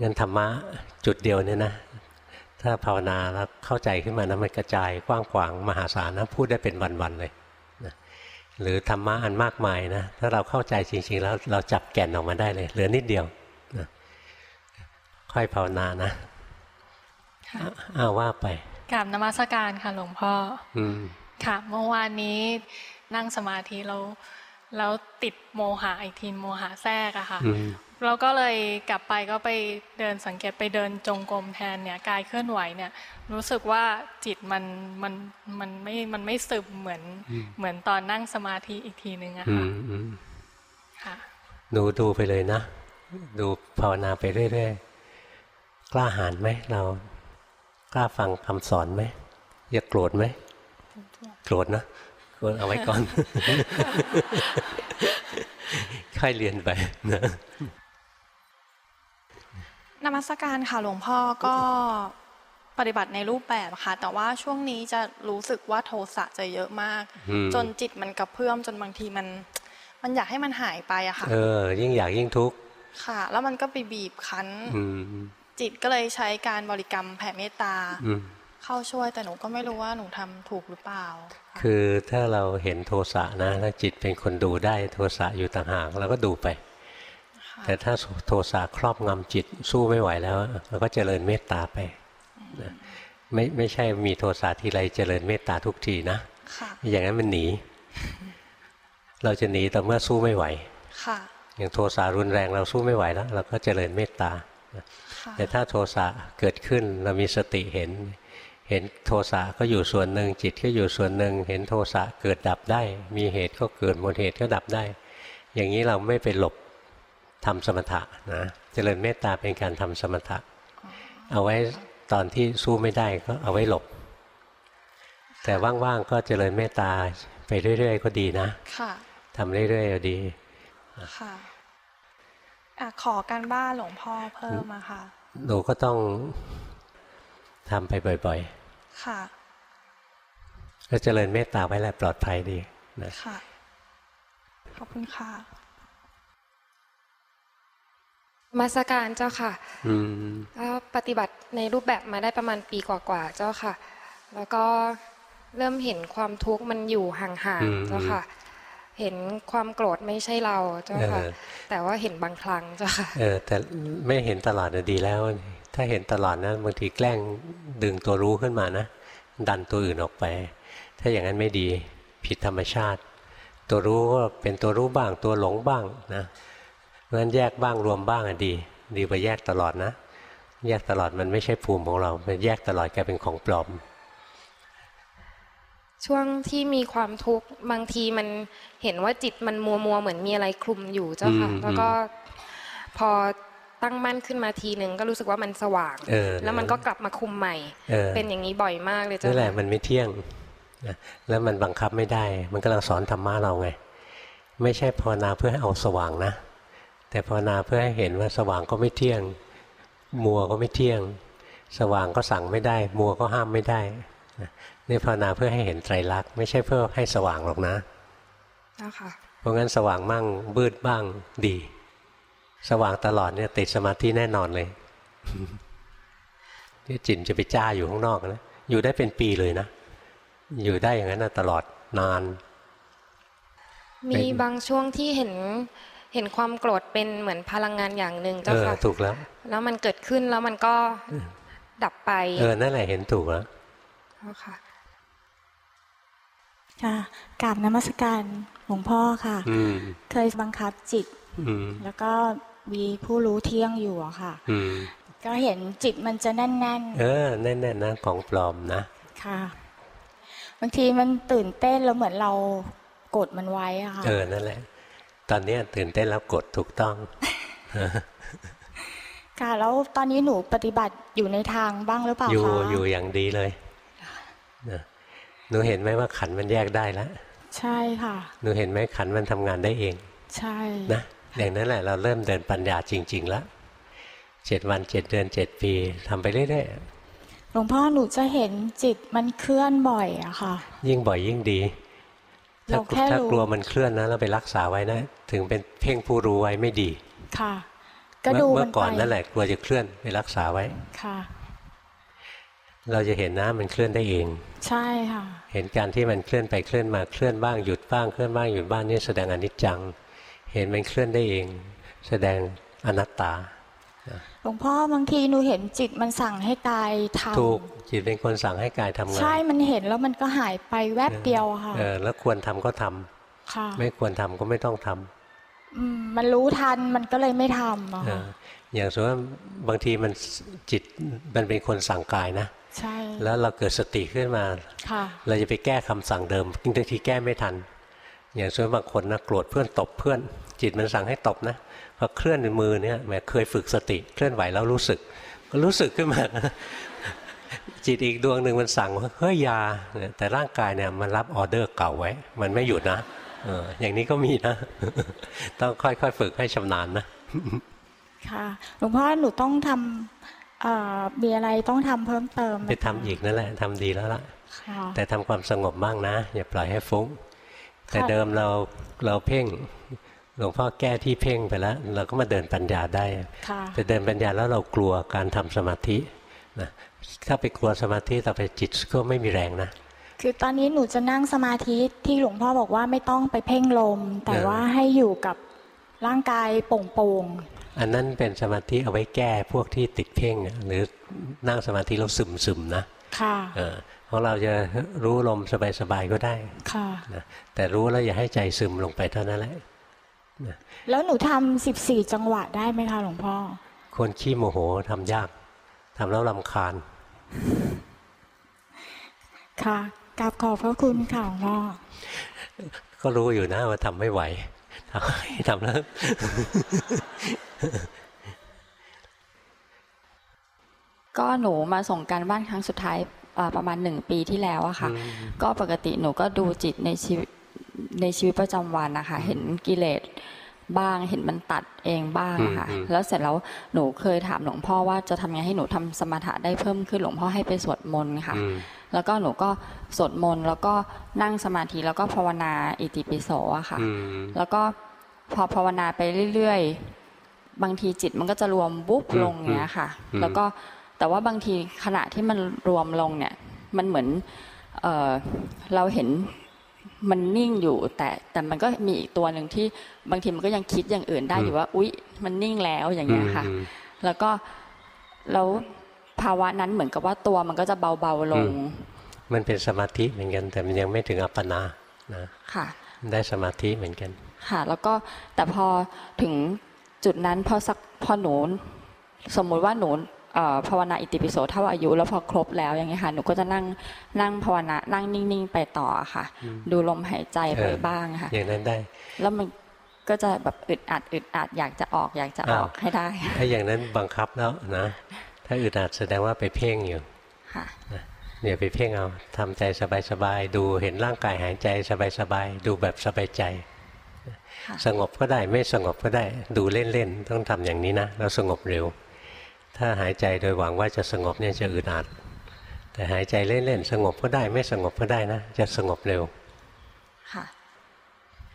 งั้นธรรมะจุดเดียวเนี่ยนะ ถ้าภาวนาแล้วเข้าใจขึ้นมานะมันกระจายกว้างขวางมหาศาลนะพูดได้เป็นวันๆเลยนะหรือธรรมะอันมากมายนะถ้าเราเข้าใจจริง ๆ แล้วเราจับแก่นออกมาได้เลย เหลือนิดเดียวนะค่อยภาวนานะอ้าวว่าไปกราบนมัสการค่ะหลวงพ่อ อืมค่ะ เมื่อวานนี้นั่งสมาธิแล้ว แล้วติดโมหะอีกทีโมหะแทรกอะค่ะอืมแล้วก็เลยกลับไปก็ไปเดินสังเกตไปเดินจงกรมแทนเนี่ยกายเคลื่อนไหวเนี่ยรู้สึกว่าจิตมันมันมันไม่มันไม่ซึมเหมือนเหมือนตอนนั่งสมาธิอีกทีนึงอะอืค่ะมอืมค่ะดูดูไปเลยนะ ดูภาวนาไปเรื่อยๆกล้าหาญไหมเรากล้าฟังคำสอนไหมอย่าโกรธไหมโกรธนะ โกรธเอาไว้ก่อน ค่อยเรียนไปนะนมัสการค่ะหลวงพ่อก็ปฏิบัติในรูปแบบค่ะ แต่ว่าช่วงนี้จะรู้สึกว่าโทสะจะเยอะมากอืมจนจิตมันกระเพื่อมจนบางทีมัน มันอยากให้มันหายไปอะค่ะ เออ ยิ่งอยากยิ่งทุกข์ค่ะ แล้วมันก็ไปบีบคั้นอืมจิตก็เลยใช้การบริกรรมแผ่เมตตาอืมเข้าช่วยแต่หนูก็ไม่รู้ว่าหนูทำถูกหรือเปล่าะ คือถ้าเราเห็นโทสะนะแล้วจิตเป็นคนดูได้โทสะอยู่ต่างหากเราก็ดูไปค่ะแต่ถ้าโทสะครอบงำจิตสู้ไม่ไหวแล้วเราก็เจริญเมตตาไปนะไม่ไม่ใช่มีโทสะทีไรเจริญเมตตาทุกทีนะค่ะอย่างนั้นมันหนี เราจะหนีแต่เมื่อสู้ไม่ไหวค่ะอย่างโทสะรุนแรงเราสู้ไม่ไหวแล้ว เราก็เจริญเมตตาค่ะแต่ถ้าโทสะเกิดขึ้นเรามีสติเห็น เห็นโทสะก็อยู่ส่วนหนึ่งจิตก็อยู่ส่วนหนึ่งเห็นโทสะเกิดดับได้ มีเหตุก็เกิดหมดเหตุก็ดับได้ อย่างนี้เราไม่ไปหลบทำสมถะนะเจริญเมตตาเป็นการทำสมถะ เอาไว้ตอนที่สู้ไม่ได้ก็เอาไว้หลบ แต่ว่างๆก็เจริญเมตตาไปเรื่อยๆ ก็ดีนะค่ะทำเรื่อยๆดีค่ะอะขอการบ้านหลวงพ่อเพิ่มมาค่ะหนูก็ต้องทำไปบ่อย ค่ะๆแล้วเจริญเมตตาไว้แหละปลอดภัยดีนะค่ะ ขอบคุณค่ะมาสการเจ้าค่ะอืมก็ปฏิบัติในรูปแบบมาได้ประมาณปีกว่าๆเจ้าค่ะ แล้วก็เริ่มเห็นความทุกข์มันอยู่ห่างๆเจ้าค่ะ เห็นความโกรธไม่ใช่เราเจ้าค่ะเออแต่ว่าเห็นบางครั้งเจ้าค่ะ เออแต่ไม่เห็นตลอดน่ะดีแล้ว ถ้าเห็นตลอดนะบางทีแกล้งดึงตัวรู้ขึ้นมานะ ดันตัวอื่นออกไป ถ้าอย่างนั้นไม่ดีผิดธรรมชาติ ตัวรู้ก็เป็นตัวรู้บ้าง ตัวหลงบ้างนะเพราะฉะนั้นแยกบ้างรวมบ้างอะดี ดีกว่าแยกตลอดนะ แยกตลอดมันไม่ใช่ภูมิของเรามันแยกตลอดกลายเป็นของปลอม ช่วงที่มีความทุกข์บางทีมันเห็นว่าจิตมันมัวมัวๆเหมือนมีอะไรคลุมอยู่เจ้าค่ะอืมแล้วก็พอ ตั้งมั่นขึ้นมาทีหนึ่งก็รู้สึกว่ามันสว่างเออแล้วมันก็กลับมาคุมใหม่เออเป็นอย่างนี้บ่อยมากเลยเจ้านั่นแหละค่ะมันไม่เที่ยงนะแล้วมันบังคับไม่ได้ มันกำลังสอนธรรมะเราไง ไม่ใช่ภาวนาเพื่อให้เอาสว่างนะ แต่ภาวนาเพื่อให้เห็นว่าสว่างก็ไม่เที่ยง มัวก็ไม่เที่ยง สว่างก็สั่งไม่ได้ มัวก็ห้ามไม่ได้นะนี่ภาวนาเพื่อให้เห็นไตรลักษณ์ไม่ใช่เพื่อให้สว่างหรอกนะเจ้าค่ะเพราะงั้นสว่างมั่งบืดบ้างดี สว่างตลอดเนี่ยติดสมาธิแน่นอนเลยที่จิตจะไปจ้าอยู่ข้างนอกนะอยู่ได้เป็นปีเลยนะ อยู่ได้อย่างนั้นนะตลอดนาน มีบางช่วงที่เห็นเห็นความโกรธเป็นเหมือนพลังงานอย่างหนึ่งเอเจ้าอค่ะถูกแล้ว แล้วมันเกิดขึ้นแล้วมันก็ดับไป เออนั่นแหละเห็นถูกแล้วเจ้าค่ะค่ะกราบนมัสการหลวงพ่อค่ะอืมเคยบังคับจิตอืมแล้วก็ มีผู้รู้เที่ยงอยู่อะค่ะอืมก็เห็นจิตมันจะแน่นเออแน่ๆนะของปลอมนะๆค่ะบางทีมันตื่นเต้นแล้วเหมือนเรากดมันไว้อะค่ะเออนั่นแหละ ตอนเนี้ยตื่นเต้นแล้วกดถูกต้องค่ะแล้วตอนนี้หนูปฏิบัติอยู่ในทางบ้างหรือเปล่าอยู่คะอยู่อย่างดีเลยนะหนูเห็นไหมว่าขันธ์มันแยกได้แล้วใช่ค่ะ หนูเห็นไหมขันธ์มันทำงานได้เอง ใช่นะ อย่างนั้นแหละเราเริ่มเดินปัญญาจริง ๆ แล้วเจ็ดวันเจ็ดเดือนเจ็ดปีทำไปเรื่อยหลวงพ่อหนูจะเห็นจิตมันเคลื่อนบ่อยอะค่ะๆยิ่งบ่อยยิ่งดีถ้าเราแค่ถ้ารู้กลัวมันเคลื่อนนะเราไปรักษาไว้นะ ถึงเป็นเพ่งผู้รู้ไว้ไม่ดี ค่ะ ก็เมื่อดูเมื่มัอนก่อนไปนั่นแหละกลัวจะเคลื่อนไปรักษาไว้ค่ะ เราจะเห็นนะมันเคลื่อนได้เอง ใช่ค่ะ เห็นการที่มันเคลื่อนไปเคลื่อนมาเคลื่อนบ้างหยุดบ้างเคลื่อนบ้างหยุดบ้างนี่แสดงอนิจจัง เห็นมันเคลื่อนได้เอง แสดงอนัตตาหลวงพ่อบางทีหนูเห็นจิตมันสั่งให้กายทำถูกจิตเป็นคนสั่งให้กายทำงานใช่มันเห็นแล้วมันก็หายไปแวบเดียวอะค่ะเออแล้วควรทำก็ทำค่ะ ไม่ควรทำก็ไม่ต้องทำอืมมันรู้ทันมันก็เลยไม่ทำอะเอค่ะออย่างสมมติว่าบางทีมันจิตมันเป็นคนสั่งกายนะใช่แล้วเราเกิดสติขึ้นมาค่ะเราจะไปแก้คำสั่งเดิมบางทีแก้ไม่ทัน อย่างเช่นบางคนนะโกรธเพื่อนตบเพื่อน จิตมันสั่งให้ตบนะพอเคลื่อนมือเนี่ยแหมเคยฝึกสติ เคลื่อนไหวแล้วรู้สึก ก็รู้สึกขึ้นมาจิตอีกดวงหนึ่งมันสั่งว่าเฮ้ยอยาเนี่ยแต่ร่างกายเนี่ยมันรับออเดอร์เก่าไว้ มันไม่หยุดนะเอออย่างนี้ก็มีนะ ต้องค่อยๆฝึกให้ชำนาญนะค่ะหลวงพ่อหนูต้องทำเอ่อมีอะไรต้องทำเพิ่มเติมหมไปคะทำอีกนั่นแหละทำดีแล้วล่ะค่ะแต่ทำความสงบบ้างนะ อย่าปล่อยให้ฟุ้งแต่ค่ะเดิมเราเราเพ่งห ลวงพ่อแก้ที่เพ่งไปแล้ว เราก็มาเดินปัญญาได้ค่ะแต่เดินปัญญาแล้วเรากลัวการทำสมาธินะถ้าไปกลัวสมาธิต่อไปจิตก็ไม่มีแรงนะคือตอนนี้หนูจะนั่งสมาธิที่หลวงพ่อบอกว่าไม่ต้องไปเพ่งลม แต่เออว่าให้อยู่กับร่างกายโป่งอันนั้นเป็นสมาธิเอาไว้แก้พวกที่ติดเพ่งอะหรือนั่งสมาธิแล้วซึมซึมๆนะๆค่ะเออของเราจะรู้ลมสบายๆก็ได้ค่ะนะแต่รู้แล้วอย่าให้ใจซึมลงไปเท่านั้นแหละ แล้วหนูทำสิบสี่จังหวะได้ไหมคะหลวงพ่อ คนขี้โมโหทำยากทำแล้วลำคาญ ค่ะกราบขอบพระคุณค่ะหลวงพ่อ ก็รู้อยู่นะว่าทำไม่ไหวทำทำแล้วก็หนูมาส่งการบ้านครั้งสุดท้ายอ่าประมาณหนึ่งปีที่แล้วอะค่ะ ก็ปกติหนูก็ดูจิตในชีวิต ในชีวิตประจำวันนะคะเห็นกิเลสบ้างเห็นมันตัดเองบ้างอะค่ะอืมอืมแล้วเสร็จแล้วหนูเคยถามหลวงพ่อว่าจะทำยังไงให้หนูทำสมถะได้เพิ่มขึ้นหลวงพ่อให้ไปสวดมนต์ค่ะอืมแล้วก็หนูก็สวดมนต์แล้วก็นั่งสมาธิแล้วก็ภาวนาอิติปิโสอะค่ะอืมแล้วก็พอภาวนาไปเรื่อยๆ บางทีจิตมันก็จะรวมบุ๊บอืมลงเนี้ยค่ะอืมแล้วก็แต่ว่าบางทีขณะที่มันรวมลงเนี่ย มันเหมือนเออเราเห็น มันนิ่งอยู่ แต่แต่มันก็มีอีกตัวหนึ่งที่บางทีมันก็ยังคิดอย่างอื่นได้อยู่ว่า อุ๊ย มันนิ่งแล้วอย่างเงี้ยค่ะอืมแล้วก็แล้วภาวะนั้นเหมือนกับว่าตัวมันก็จะเบาๆลงอืมมันเป็นสมาธิเหมือนกัน แต่มันยังไม่ถึงอัปปนานะค่ะ ได้สมาธิเหมือนกัน ค่ะ แล้วก็แต่พอถึงจุดนั้นพอสักพอหนู สมมุติว่าหนูเอ่อ ภาวนาอิติปิโสเท่าอายุแล้วพอครบแล้วอย่างเงี้ยค่ะหนูก็จะนั่งนั่งภาวนานั่งนิ่งๆไปต่อค่ะ ดูลมหายใจไปเออบ้างค่ะ อย่างนั้นได้ แล้วมันก็จะแบบอึดอัดอึดอัดอยากจะออกอยากจะออกอ้าวให้ได้ ถ้าอย่างนั้นบังคับแล้วนะถ้าอึดอัดแสดงว่าไปเพ่งอยู่ค่ะอย่าไปเพ่งเอาทำใจสบายๆดูเห็นร่างกายหายใจสบายๆดูแบบสบายใจค่ะสงบก็ได้ไม่สงบก็ได้ดูเล่นๆต้องทำอย่างนี้นะแล้วสงบเร็ว ถ้าหายใจโดยหวังว่าจะสงบเนี่ยจะอึดอัด แต่หายใจเล่นๆสงบก็ได้ไม่สงบก็ได้นะ จะสงบเร็ว ค่ะ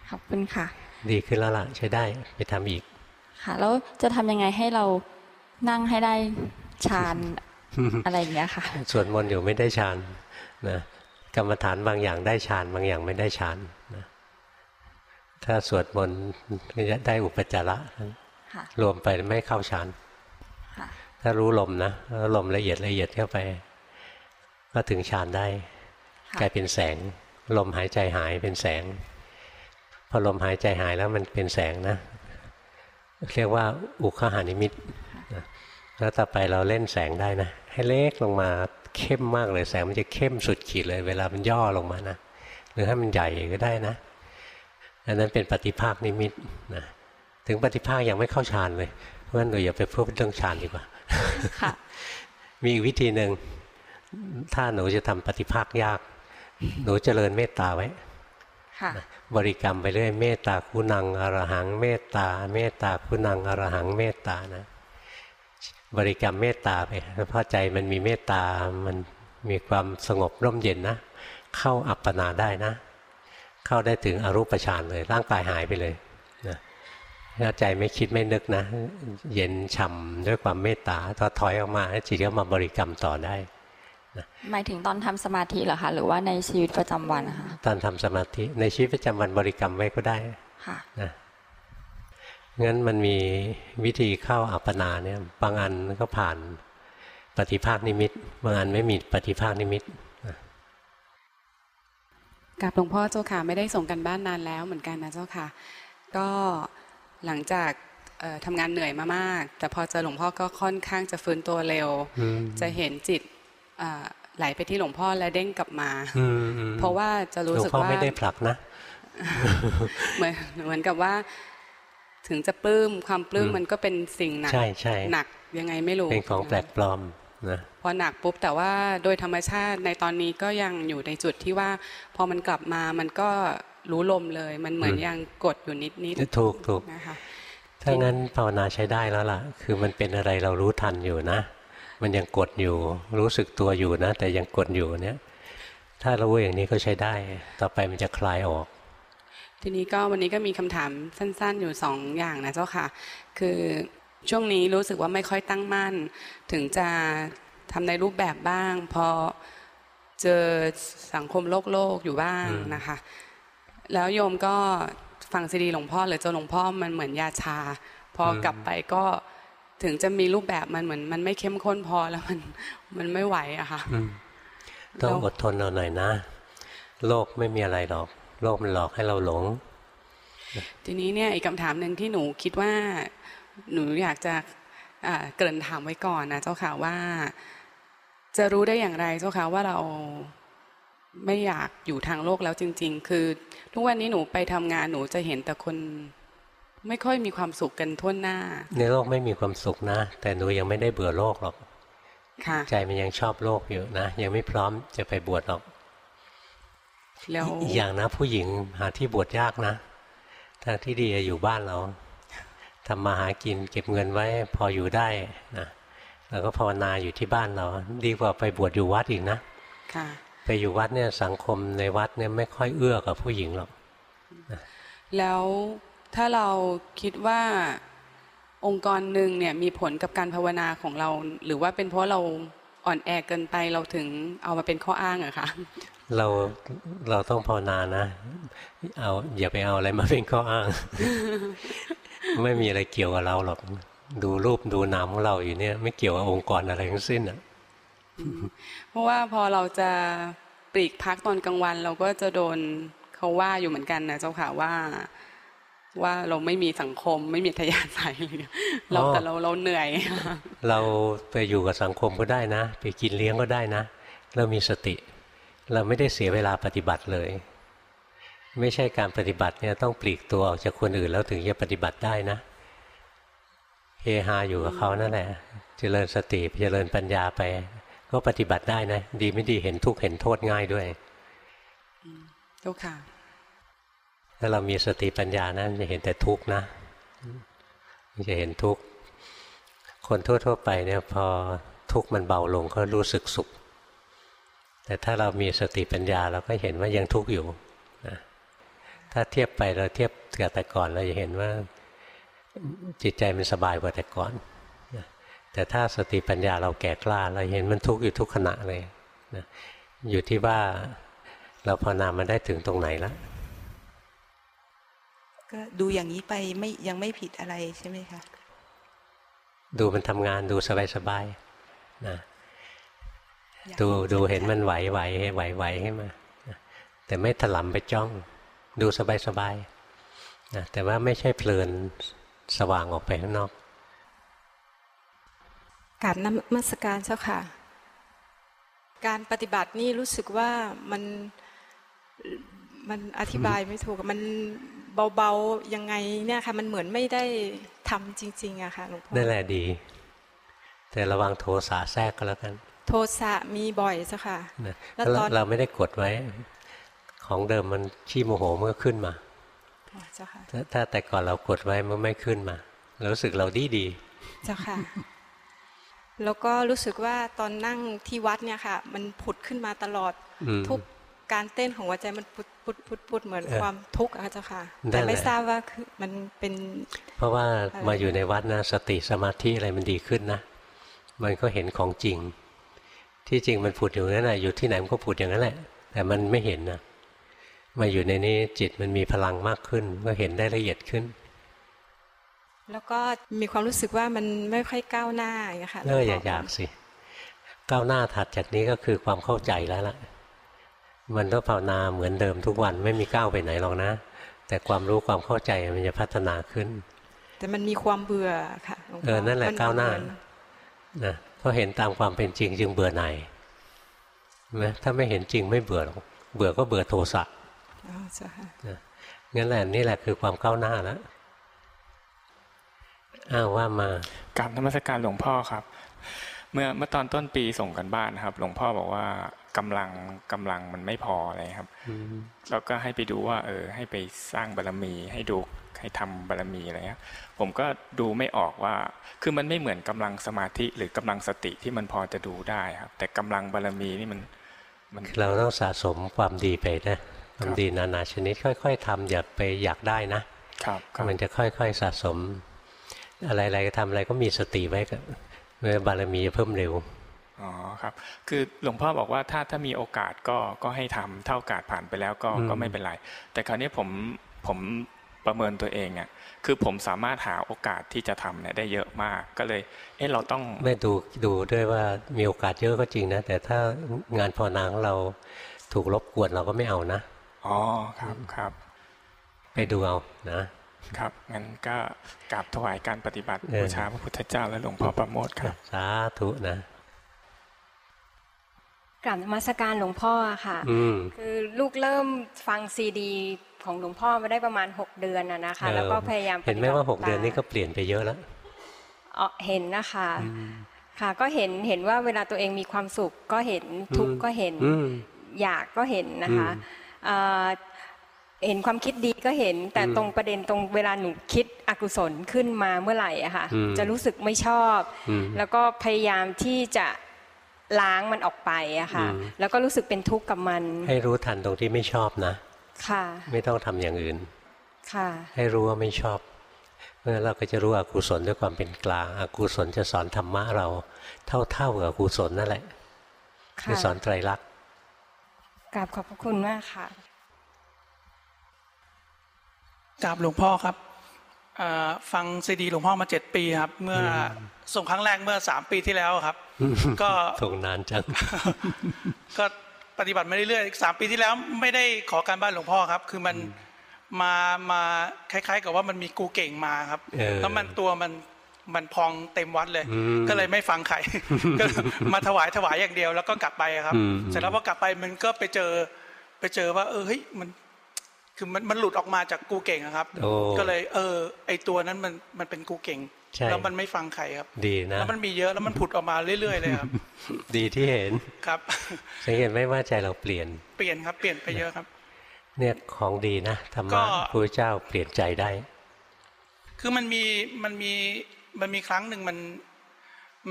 ขอบคุณค่ะ ดีขึ้นแล้วล่ะใช้ได้ไปทำอีก ค่ะ แล้วจะทำยังไงให้เรานั่งให้ได้ฌานอะไรอย่างเงี้ยค่ะสวดมนต์อยู่ไม่ได้ฌานนะกรรมฐานบางอย่างได้ฌานบางอย่างไม่ได้ฌานนะถ้าสวดมนต์จะได้อุปจาระค่ะรวมไปไม่เข้าฌานค่ะ ถ้ารู้ลมนะแล้วลมละเอียดละเอียดเข้าไป ก็ถึงฌานได้ค่ะกลายเป็นแสง ลมหายใจหายเป็นแสง พอลมหายใจหายแล้วมันเป็นแสงนะ เรียกว่าอุคหานิมิตนะแล้วต่อไปเราเล่นแสงได้นะ ให้เล็กลงมาเข้มมากเลยแสงมันจะเข้มสุดขีดเลย เวลามันย่อลงมานะหรือให้มันใหญ่ก็ได้นะอันนั้นเป็นปฏิภาคนิมิตนะถึงปฏิภาคยังไม่เข้าฌานเลย เพราะฉะนั้นเราอย่าไปพูดเรื่องฌานดีกว่าค่ะมีอีกวิธีหนึ่งถ้าหนูจะทำปฏิภาคยาก หนูเจริญเมตตาไว้ค่ะบริกรรมไปเรื่อยเมตตาคุณังอรหัง เมตตา เมตตาคุณังอรหัง เมตตานะ บริกรรมเมตตาไปแล้วพอใจมันมีเมตตามันมีความสงบร่มเย็นนะ เข้าอัปปนาได้นะ เข้าได้ถึงอรูปฌานเลย ร่างกายหายไปเลยนะ ถ้าใจไม่คิดไม่นึกนะ เย็นฉ่ำด้วยความเมตตาพอถอยออกมาจิตก็มาบริกรรมต่อได้หมายถึงตอนทำสมาธิเหรอคะหรือว่าในชีวิตประจำวันนะคะตอนทำสมาธิในชีวิตประจำวันบริกรรมไว้ก็ได้ค่ะนะงั้นมันมีวิธีเข้าอัปปนาเนี่ยบางอันก็ผ่านปฏิภาคนิมิตบางอันไม่มีปฏิภาคนิมิตกับหลวงพ่อเจ้าค่ะไม่ได้ส่งกันบ้านนานแล้วเหมือนกันนะเจ้าค่ะ ก็ หลังจากเอ่อทำงานเหนื่อยมามาก แต่พอเจอหลวงพ่อก็ค่อนข้างจะฟื้นตัวเร็วอืมจะเห็นจิตเอ่อไหลไปที่หลวงพ่อและเด้งกลับมาอืมอืมเพราะว่าจะหลรู้วงสึกพ่อว่าไม่ได้ผลักนะเหมือนเหมือนกับว่า ถึงจะปลื้มความปลื้มอืมมันก็เป็นสิ่งหนักใช่ใช่หนักยังไงไม่รู้เป็นของแปลกปลอมนะพอหนักปุ๊บแต่ว่าโดยธรรมชาติในตอนนี้ก็ยังอยู่ในจุดที่ว่า พอมันกลับมามันก็ รู้ลมเลย มันเหมือนยังกดอยู่นิดนิดถูกถูกนะคะถ้างั้นภาวนาใช้ได้แล้วล่ะ คือมันเป็นอะไรเรารู้ทันอยู่นะ มันยังกดอยู่ รู้สึกตัวอยู่นะ แต่ยังกดอยู่เนี่ย ถ้ารู้อย่างนี้ก็ใช้ได้ ต่อไปมันจะคลายออก ทีนี้ก็วันนี้ก็มีคำถามสั้น ๆ อยู่สองอย่างนะเจ้าค่ะ คือช่วงนี้รู้สึกว่าไม่ค่อยตั้งมั่น ถึงจะทำในรูปแบบบ้าง พอเจอสังคมโลกโลกๆอยู่บ้างอืมนะคะ แล้วโยมก็ฟังซีดีหลวงพ่อหรือเจ้าหลวงพ่อมันเหมือนยาชา พอกลับไปก็ถึงจะมีรูปแบบมันเหมือน มันไม่เข้มข้นพอแล้วมันมันไม่ไหวอะค่ะอืมต้องอดทนเอาหน่อยนะ โลกไม่มีอะไรหรอก โลกมันหลอกให้เราหลง ทีนี้เนี่ยอีกคำถามหนึ่งที่หนูคิดว่า หนูอยากจะอ่าเกริ่นถามไว้ก่อนนะเจ้าค่ะว่า จะรู้ได้อย่างไรเจ้าค่ะว่าเรา ไม่อยากอยู่ทางโลกแล้วจริง ๆ คือ ทุกวันนี้หนูไปทำงานหนูจะเห็นแต่คนไม่ค่อยมีความสุขกันทั่วหน้า ในโลกไม่มีความสุขนะ แต่หนูยังไม่ได้เบื่อโลกหรอกค่ะใจมันยังชอบโลกอยู่นะยังไม่พร้อมจะไปบวชหรอกแล้วอีกอย่างนะผู้หญิงหาที่บวชยากนะทางที่ดีอยู่บ้านเราทำมาหากินเก็บเงินไว้พออยู่ได้นะแล้วก็ภาวนาอยู่ที่บ้านเรา ดีกว่าไปบวชอยู่วัดอีกนะค่ะ ไปอยู่วัดเนี่ยสังคมในวัดเนี่ยไม่ค่อยเอื้อกับผู้หญิงหรอกแล้วถ้าเราคิดว่าองค์กรหนึ่งเนี่ยมีผลกับการภาวนาของเรา หรือว่าเป็นเพราะเราอ่อนแอเกินไปเราถึงเอามาเป็นข้ออ้างอะคะเราเราต้องภาวนานะ เอาอย่าไปเอาอะไรมาเป็นข้ออ้าง ไม่มีอะไรเกี่ยวกับเราหรอกดูรูปดูนามของเราอยู่เนี่ย ไม่เกี่ยวกับองค์กรอะไรทั้งสิ้นอะเพราะว่าพอเราจะป ลีกพักตอนกลางวัน เราก็จะโดนเขาว่าอยู่เหมือนกันนะเจ้าค่ะว่าว่าเราไม่มีสังคมไม่มีทยานใสเลยเราแต่เราเราเหนื่อย เราไปอยู่กับสังคมก็ได้นะ ไปกินเลี้ยงก็ได้นะ เรามีสติ เราไม่ได้เสียเวลาปฏิบัติเลย ไม่ใช่การปฏิบัติเนี่ยต้องปลีกตัวออกจากคนอื่นแล้วถึงจะปฏิบัติได้นะเฮฮาอยู่กับเขานั่นแหละเจริญสติเจริญปัญญาไป ก็ปฏิบัติได้นะ ดีไม่ดีเห็นทุกข์เห็นโทษง่ายด้วยเจ้าค่ะ ถ้าเรามีสติปัญญานะมันจะเห็นแต่ทุกข์นะมันจะเห็นทุกข์คนทั่วๆไปเนี่ยพอทุกข์มันเบาลงก็รู้สึกสุข แต่ถ้าเรามีสติปัญญาเราก็เห็นว่ายังทุกข์อยู่นะถ้าเทียบไปเราเทียบกับแต่ก่อนเราจะเห็นว่าจิตใจมันสบายกว่าแต่ก่อนนะ แต่ถ้าสติปัญญาเราแก่กล้า เราเห็นมันทุกข์อยู่ทุกขณะเลยนะอยู่ที่ว่าเราภาวนามันได้ถึงตรงไหนแล้วก็ดูอย่างนี้ไปไม่ยังไม่ผิดอะไรใช่ไหมคะ ดูมันทำงานดูสบายๆนะดูดูเห็นมันไหวไหวไหวไหวให้มานะแต่ไม่ถลำไปจ้อง ดูสบายๆนะแต่ว่าไม่ใช่เพลินสว่างออกไปข้างนอก กราบนมัสการเจ้าค่ะ การปฏิบัตินี่รู้สึกว่ามันมันอธิบายไม่ถูกมันเบาๆยังไงเนี่ยค่ะ มันเหมือนไม่ได้ทำจริงๆอะค่ะหลวงพ่อนั่นแหละดี แต่ระวังโทสะแทรกก็แล้วกัน โทสะมีบ่อยเจ้าค่ะนะแล้วตอนเราไม่ได้กดไว้ ของเดิมมันขี้โมโหเมื่อขึ้นมาอ๋อเจ้าค่ะถ้าถ้าแต่ก่อนเรากดไว้มันไม่ขึ้นมาเรารู้สึกเราดีดีเจ้าค่ะ แล้วก็รู้สึกว่าตอนนั่งที่วัดเนี่ยค่ะ มันผุดขึ้นมาตลอดอืมทุกการเต้นของหัวใจมันปุดปุดปุดปุดเหมือนเออความทุกข์อะเจ้าค่ะนั่นแหละแต่ไม่ทราบว่าคือมันเป็น เพราะว่าอะไรมาอยู่ในวัดนะสติสมาธิอะไรมันดีขึ้นนะ มันก็เห็นของจริง ที่จริงมันผุดอยู่นั่นแหละอยู่ที่ไหนมันก็ผุดอย่างนั้นแหละ แต่มันไม่เห็นนะมาอยู่ในนี้จิตมันมีพลังมากขึ้น ก็เห็นได้ละเอียดขึ้น แล้วก็มีความรู้สึกว่ามันไม่ค่อยก้าวหน้าอย่างเงี้ยค่ะเอออย่าอยากสิก้าวหน้าถัดจากนี้ก็คือความเข้าใจแล้วล่ะ มันต้องภาวนาเหมือนเดิมทุกวันไม่มีก้าวไปไหนหรอกนะ แต่ความรู้ความเข้าใจมันจะพัฒนาขึ้น แต่มันมีความเบื่อค่ะหลวงพ่เออนั่นแหละมัก้าวหน้าเหมือนะเพราะเห็นตามความเป็นจริงจึงเบื่อหน่ายนะถ้าไม่เห็นจริงไม่เบื่อหรอกเบื่อก็เบื่อโทสะอ๋อเจ้าค่ะนะงั้นแหละนี่แหละคือความก้าวหน้าแล้ว อ้าวว่ามากราบนมัสการหลวงพ่อครับ เมื่อเมื่อตอนต้นปีส่งกันบ้านนะครับ หลวงพ่อบอกว่ากำลังกำลังมันไม่พออะไรครับอืมแล้วก็ให้ไปดูว่า เออ ให้ไปสร้างบารมี ให้ดูให้ทำบารมีอะไรเงี้ยผมก็ดูไม่ออกว่า คือมันไม่เหมือนกำลังสมาธิหรือกำลังสติที่มันพอจะดูได้ครับ แต่กำลังบารมีนี่มันมันเราต้องสะสมความดีไปนะความดีนานาชนิดค่อย ๆทำอย่าไปอยากได้นะครับครับมันจะค่อย ๆ สะสม อะไรๆก็ทำอะไรก็มีสติไว้ก็เมื่อบารมีจะเพิ่มเร็วอ๋อครับ คือหลวงพ่อบอกว่าถ้าถ้ามีโอกาสก็ก็ให้ทำถ้าโอกาสผ่านไปแล้วก็อืมก็ไม่เป็นไร แต่คราวนี้ผมผมประเมินตัวเองอะคือผมสามารถหาโอกาสที่จะทำเนี่ยได้เยอะมากก็เลย เอ๊ะเราต้องไม่ดูดูด้วยว่ามีโอกาสเยอะก็จริงนะ แต่ถ้างานภาวนาของเราถูกรบกวนเราก็ไม่เอานะอ๋อครับครับ ไปดูเอานะ ครับงั้นก็กราบถวายการปฏิบัติเออบูชาพระพุทธเจ้าและหลวงพ่อประโมทครับสาธุนะกราบนมัสการหลวงพ่อค่ะอืมคือลูกเริ่มฟังซีดี ของหลวงพ่อมาได้ประมาณ 6 เดือนนะนะคะ แล้วก็พยายามเห็นไหมปฏิบัติว่าหกเดือนตมนี้ก็เปลี่ยนไปเยอะแล้วอ๋อเห็นนะคะค่ะก็เห็นเห็นว่าเวลาตัวเองมีความสุขก็เห็นทุกข์อืมก็เห็นอืมอยากก็เห็นนะคะอืม เอ่อเห็นความคิดดีก็เห็น แต่อืมตรงประเด็นตรงเวลาหนูคิดอกุศลขึ้นมาเมื่อไหร่อะค่ะอืมจะรู้สึกไม่ชอบอืมแล้วก็พยายามที่จะล้างมันออกไปอะค่ะอืมแล้วก็รู้สึกเป็นทุกข์กับมัน ให้รู้ทันตรงที่ไม่ชอบนะ ค่ะ ไม่ต้องทำอย่างอื่น ค่ะ ให้รู้ว่าไม่ชอบเพราะฉะนั้นเราก็จะรู้อกุศลด้วยความเป็นกลางอกุศลจะสอนธรรมะเราเท่าๆกับอกุศลนั่นแหละค่ะคือสอนไตรลักษณ์กราบขอบพระคุณมากค่ะ กราบหลวงพ่อครับเอ่อฟังซีดีหลวงพ่อมาเจ็ดปีครับ เมื่ออส่งครั้งแรกเมื่อสามปีที่แล้วครับ ก็ส่งนานจังก็ปฏิบัติมาเรื่อยๆสามปีที่แล้วไม่ได้ขอการบ้านหลวงพ่อครับ คือมันมามาคล้ายๆ กับว่ามันมีกูเก่งมาครับเออแล้วมันตัวมันมันพองเต็มวัดเลยอืมก็เลยไม่ฟังใครก็มาถวายถวายอย่างเดียวแล้วก็กลับไปครับอืมเสร็จแล้วพอกลับไปมันก็ไปเจอไปเจอว่า เออเฮ้ยมัน คือมันมันหลุดออกมาจากกูเก่งอะครับโอ้ก็เลยเออไอตัวนั้นมันมันเป็นกูเก่งใช่แล้วมันไม่ฟังใครครับ ดีนะแล้วมันมีเยอะแล้วมันผุดออกมาเรื่อยๆเลยครับ ดีที่เห็นครับสังเกตไหมว่าใจเราเปลี่ยน เปลี่ยนครับเปลี่ยนไปเยอะครับ เนี่ยของดีนะธรรก็มะพระเจ้าเปลี่ยนใจได้ คือมันมีมันมีมันมีครั้งหนึ่งมัน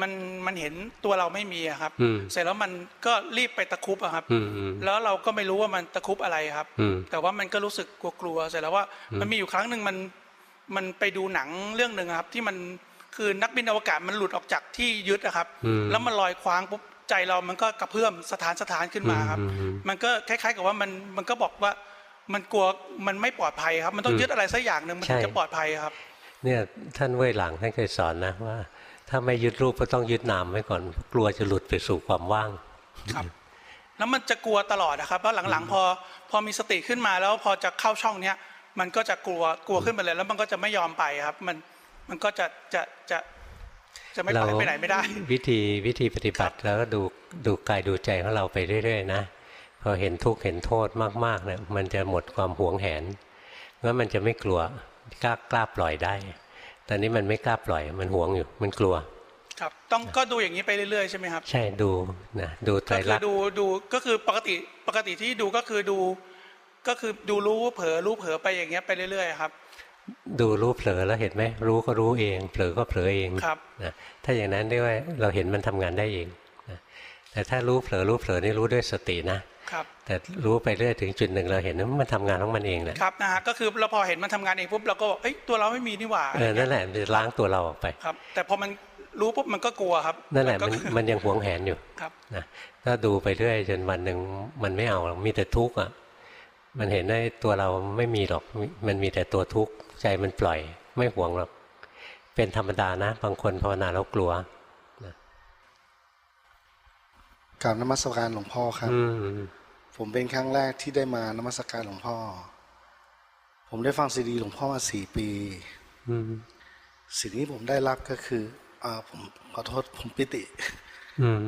มันมันเห็นตัวเราไม่มีอะครับอืมเสร็จแล้วมันก็รีบไปตะครุบอะครับอืมอืมแล้วเราก็ไม่รู้ว่ามันตะครุบอะไรครับอืมแต่ว่ามันก็รู้สึกกลัวๆเสร็จแล้วว่าอืมมันมีอยู่ครั้งหนึ่งมันมันไปดูหนังเรื่องหนึ่งอะครับ ที่มันคือนักบินอวกาศมันหลุดออกจากที่ยึดอะครับอืมแล้วมันลอยคว้างปุ๊บใจเรามันก็กระเพื่อมสถานสถานขึ้นมาครับอืมอืมมันก็คล้าย ๆ กับว่ามันมันก็บอกว่ามันกลัวมันไม่ปลอดภัยครับ มันต้องอืมยึดอะไรสักอย่างหนึ่งมันถึงใช่จะปลอดภัยครับ เนี่ยท่านเว่ยหลังท่านเคยสอนนะว่า ถ้าไม่ยึดรูปก็ต้องยึดนามไว้ก่อน กลัวจะหลุดไปสู่ความว่างแล้วมันจะกลัวตลอดนะครับแล้วหลังๆ พอพอมีสติขึ้นมาแล้วพอจะเข้าช่องเนี้ยมันก็จะกลัวกลัวขึ้นไปเลยแล้วมันก็จะไม่ยอมไปครับ มันมันก็จะจะจะจะไม่ไปไปไหนไม่ได้ วิธีวิธีปฏิบัติแล้วก็ดูดูกายดูใจของเราไปเรื่อยๆนะพอเห็นทุกข์เห็นโทษมากๆเนี่ยมันจะหมดความหวงแหนว่ามันจะไม่กลัวกล้ากล้าปล่อยได้ ตอนนี้มันไม่กล้าปล่อย มันหวงอยู่ มันกลัว ครับ ต้องก็ดูอย่างนี้ไปเรื่อยๆใช่ไหมครับ ใช่ดูนะดูไตรก็คืลัอกษณ์ดูดูก็คือปกติปกติที่ดูก็คือดู ก็คือดูรู้เผลอรู้เผลอไปอย่างเงี้ยไปเรื่อยๆครับ ดูรู้เผลอแล้วเห็นไหมรู้ก็รู้เอง เผลอก็เผลอเองครับนะถ้าอย่างนั้นเรียกว่าเราเห็นมันทำงานได้เองนะแต่ถ้ารู้เผลอรู้เผลอนี่รู้ด้วยสตินะ ครับแต่รู้ไปเรื่อยถึงจุดหนึ่งเราเห็นว่ามันทำงานของมันเองแหละครับนะฮะก็คือเราพอเห็นมันทำงานเองปุ๊บเราก็บอกเอ้ยตัวเราไม่มีนี่หว่าเออนั่นแหละมันจะล้างตัวเราออกไปครับ แต่พอมันรู้ปุ๊บมันก็กลัวครับ นั่นแหละก็มันคือมันยังหวงแหนอยู่ครับนะถ้าดูไปเรื่อยจนวันหนึ่งมันไม่เอาหรอกมีแต่ทุกข์อะมันเห็นได้ตัวเราไม่มีหรอกมันมีแต่ตัวทุกข์ใจมันปล่อยไม่หวงหรอกเป็นธรรมดานะ บางคนภาวนาแล้วกลัวกราบนมัสการหลวงพ่อครับอืม ผมเป็นครั้งแรกที่ได้มานมัสการหลวงพ่อ ผมได้ฟังซีดีหลวงพ่อมาสี่ปีอืมสิ่งที่ผมได้รับก็คืออ่าผมขอโทษผมปิติอืม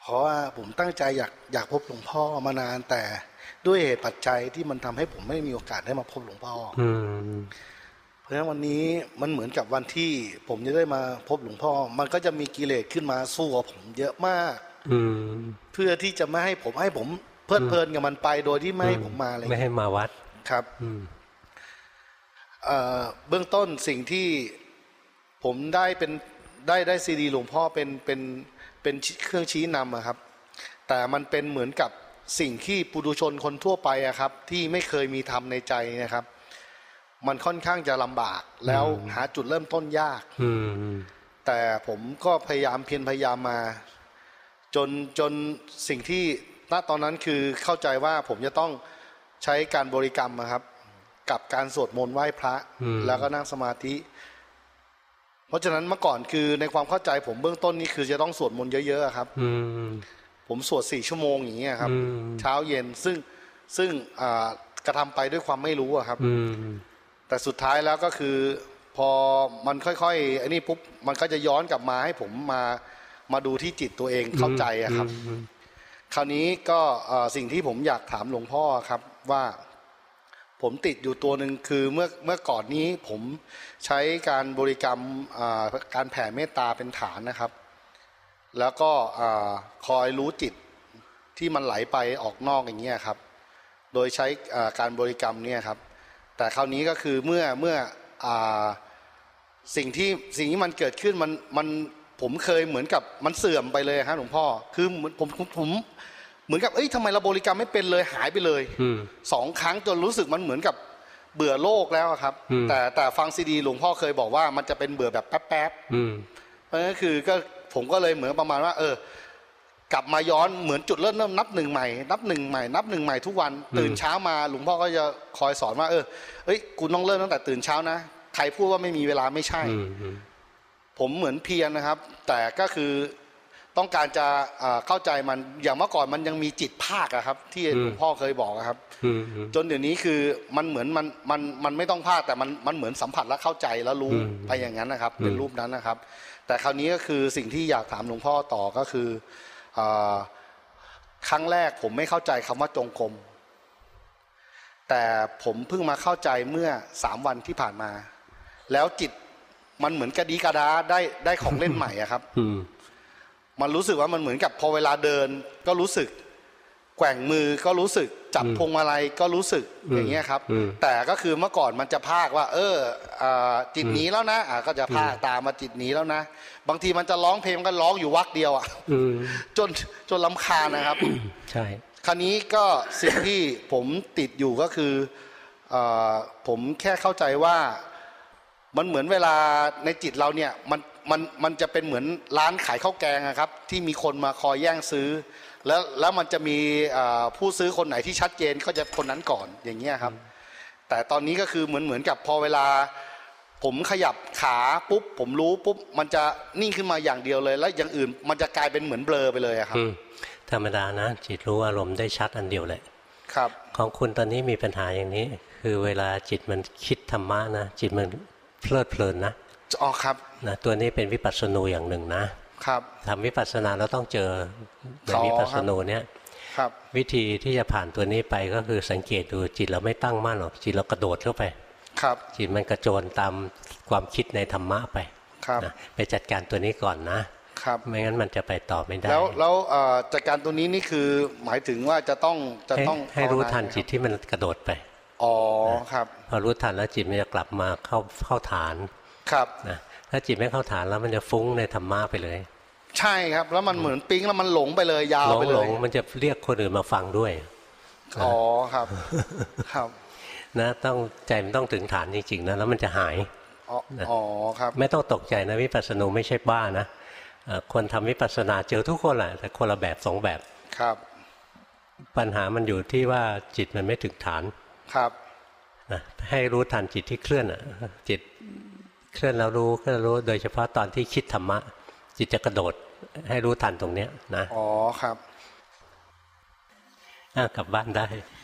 เพราะว่าผมตั้งใจอยากอยากพบหลวงพ่อมานานแต่ด้วยเหตุปัจจัยที่มันทำให้ผมไม่มีโอกาสได้มาพบหลวงพ่อออืมเพราะฉะนั้นวันนี้มันเหมือนกับวันที่ ผมจะได้มาพบหลวงพ่อ มันก็จะมีกิเลสขึ้นมาสู้กับผมเยอะมากอืม เพื่อที่จะไม่ให้ผมให้ผมเพลิดเพลินกับมันไปโดยที่ไม่ให้ผมมาอะไรไม่ให้มาวัดครับอืมเอ่อเบื้องต้นสิ่งที่ผมได้เป็นได้ได้ซีดีหลวงพ่อเป็นเป็นเป็นเครื่องชี้นำอะครับ แต่มันเป็นเหมือนกับสิ่งที่ปุถุชนคนทั่วไปอะครับ ที่ไม่เคยมีธรรมในใจนะครับ มันค่อนข้างจะลำบาก แล้วหาจุดเริ่มต้นยากอืมแต่ผมก็พยายามเพียรพยายามมา จนจนสิ่งที่ณตอนนั้นคือเข้าใจว่าผมจะต้องใช้การบริกรรมอะครับ กับการสวดมนต์ไหว้พระอืมแล้วก็นั่งสมาธิ เพราะฉะนั้นเมื่อก่อนคือในความเข้าใจผมเบื้องต้นนี่คือจะต้องสวดมนต์เยอะๆอะครับอืมผมสวดสี่ชั่วโมงอย่างเงี้ยครับอืมเช้าเย็นซึ่งซึ่งอ่ากระทำไปด้วยความไม่รู้อะครับอืมแต่สุดท้ายแล้วก็คือ พอมันค่อยๆไอ้นี่ปุ๊บมันก็จะย้อนกลับมาให้ผมมา มาดูที่จิตตัวเองเข้าใจอะครับอืมคราวนี้ก็เอ่อสิ่งที่ผมอยากถามหลวงพ่อครับว่าผมติดอยู่ตัวหนึ่งคือเมื่อเมื่อก่อนนี้ผมใช้การบริกรรมอ่าการแผ่เมตตาเป็นฐานนะครับ แล้วก็อ่าคอยรู้จิตที่มันไหลไปออกนอกอย่างเงี้ยครับ โดยใช้อ่าการบริกรรมเนี่ยครับ แต่คราวนี้ก็คือเมื่อเมื่ออาสิ่งที่สิ่งที่มันเกิดขึ้นมันมัน ผมเคยเหมือนกับมันเสื่อมไปเลยครับหลวงพ่อ คือเหมือนผมผมผมเหมือนกับเอ้ยทำไมเราบริกรรมไม่เป็นเลยหายไปเลยอืมสองครั้งจนรู้สึกมันเหมือนกับเบื่อโลกแล้วอะครับอืมแต่แต่ฟังซีดีหลวงพ่อเคยบอกว่ามันจะเป็นเบื่อแบบแป๊บอืมๆเพราะฉะนั้นคือก็ผมก็เลยเหมือนประมาณว่า เออ กลับมาย้อนเหมือนจุดเริ่มเริ่มนับหนึ่งใหม่นับหนึ่งใหม่นับหนึ่งใหม่ทุกวันอืมตื่นเช้ามาหลวงพ่อก็จะคอยสอนว่าเออเอ้ยคุณต้องเริ่มตั้งแต่ตื่นเช้านะใครพูดว่าไม่มีเวลาไม่ใช่อืมอืม ผมเหมือนเพียรนะครับ แต่ก็คือต้องการจะอ่าเข้าใจมันอย่างเมื่อก่อนมันยังมีจิตภาคอะครับ ที่หลวงพ่อเคยบอกอะครับอืมอืมจนเดี๋ยวนี้คือมันเหมือนมันมันมันไม่ต้องภาคแต่มันมันเหมือนสัมผัสและเข้าใจแล้วรู้อืมไปอย่างนั้นนะครับอืมเป็นรูปนั้นนะครับ แต่คราวนี้ก็คือสิ่งที่อยากถามหลวงพ่อต่อก็คืออาครั้งแรกผมไม่เข้าใจคำว่าจงกรมแต่ผมเพิ่งมาเข้าใจเมื่อสามวันที่ผ่านมา แล้วจิต มันเหมือนกระดีกระดาได้ได้ของเล่นใหม่อะครับอืมมันรู้สึกว่ามันเหมือนกับพอเวลาเดินก็รู้สึก แกว่งมือก็รู้สึก จับพวงมาลัยก็รู้สึกอืมอย่างเงี้ยครับอืมแต่ก็คือเมื่อก่อนมันจะพากว่า เอออ่าจิตหนีแล้วนะอะก็จะพากอืมตามมาจิตหนีแล้วนะบางทีมันจะร้องเพลงมันก็ร้องอยู่วักเดียวอะอืมจนจนลำคาญนะครับ ใช่ คราวนี้ก็สิ่งที่ผมติดอยู่ก็คือเออผมแค่เข้าใจว่า มันเหมือนเวลาในจิตเราเนี่ยมันมันมันจะเป็นเหมือนร้านขายข้าวแกงอะครับ ที่มีคนมาคอยแย่งซื้อ แล้วแล้วมันจะมีเอ่อผู้ซื้อคนไหนที่ชัดเจนก็จะคนนั้นก่อนอย่างเงี้ยครับ แต่ตอนนี้ก็คือเหมือนเหมือนกับพอเวลา ผมขยับขาปุ๊บผมรู้ปุ๊บมันจะนิ่งขึ้นมาอย่างเดียวเลย แล้วอย่างอื่นมันจะกลายเป็นเหมือนเบลอไปเลยอะครับอืมธรรมดานะ จิตรู้อารมณ์ได้ชัดอันเดียวเลยครับ ของคุณตอนนี้มีปัญหาอย่างนี้ คือเวลาจิตมันคิดธรรมะนะจิตมัน เพลิดเพลินนะอ๋อครับนะตัวนี้เป็นวิปัสสนูอย่างหนึ่งนะครับทำวิปัสสนาเราต้องเจอในอ๋อวิปัสสนูเนี่ยครับ วิธีที่จะผ่านตัวนี้ไปก็คือสังเกตดูจิตเราไม่ตั้งมั่นหรอกจิตเรากระโดดเข้าไป ครับ จิตมันกระโจนตามความคิดในธรรมะไปครับนะไปจัดการตัวนี้ก่อนนะครับไม่งั้นมันจะไปต่อไม่ได้ แล้วแล้วเอ่อจัดการตัวนี้นี่คือหมายถึงว่าจะต้องจะให้ต้องให้รู้ภาวาทันไหมจิตที่มันกระโดดไป อ๋อครับพอรู้ทันแล้วจิตมันจะกลับมาเข้าเข้าฐานครับนะถ้าจิตไม่เข้าฐานแล้วมันจะฟุ้งในธรรมะไปเลย ใช่ครับแล้วมันเหมือนปิ๊งแล้วมันหลงไปเลยยาวหลงไปหเลลยงมันจะเรียกคนอื่นมาฟังด้วยอ๋อครับครับ นะต้องใจมันต้องถึงฐานจริงๆนะแล้วมันจะหายอ๋อนะอ๋อครับไม่ต้องตกใจนะวิปัสสนูไม่ใช่บ้านะเอ่อคนทำวิปัสสนาเจอทุกคนแหละแต่คนละแบบสองแบบครับ ปัญหามันอยู่ที่ว่าจิตมันไม่ถึงฐาน ครับนะให้รู้ทันจิตที่เคลื่อนอะจิตเคลื่อนแล้วรู้เคลื่อนแล้วรู้โดยเฉพาะตอนที่คิดธรรมะ จิตจะกระโดดให้รู้ทันตรงเนี้ยนะอ๋อครับอะกลับบ้านได้ค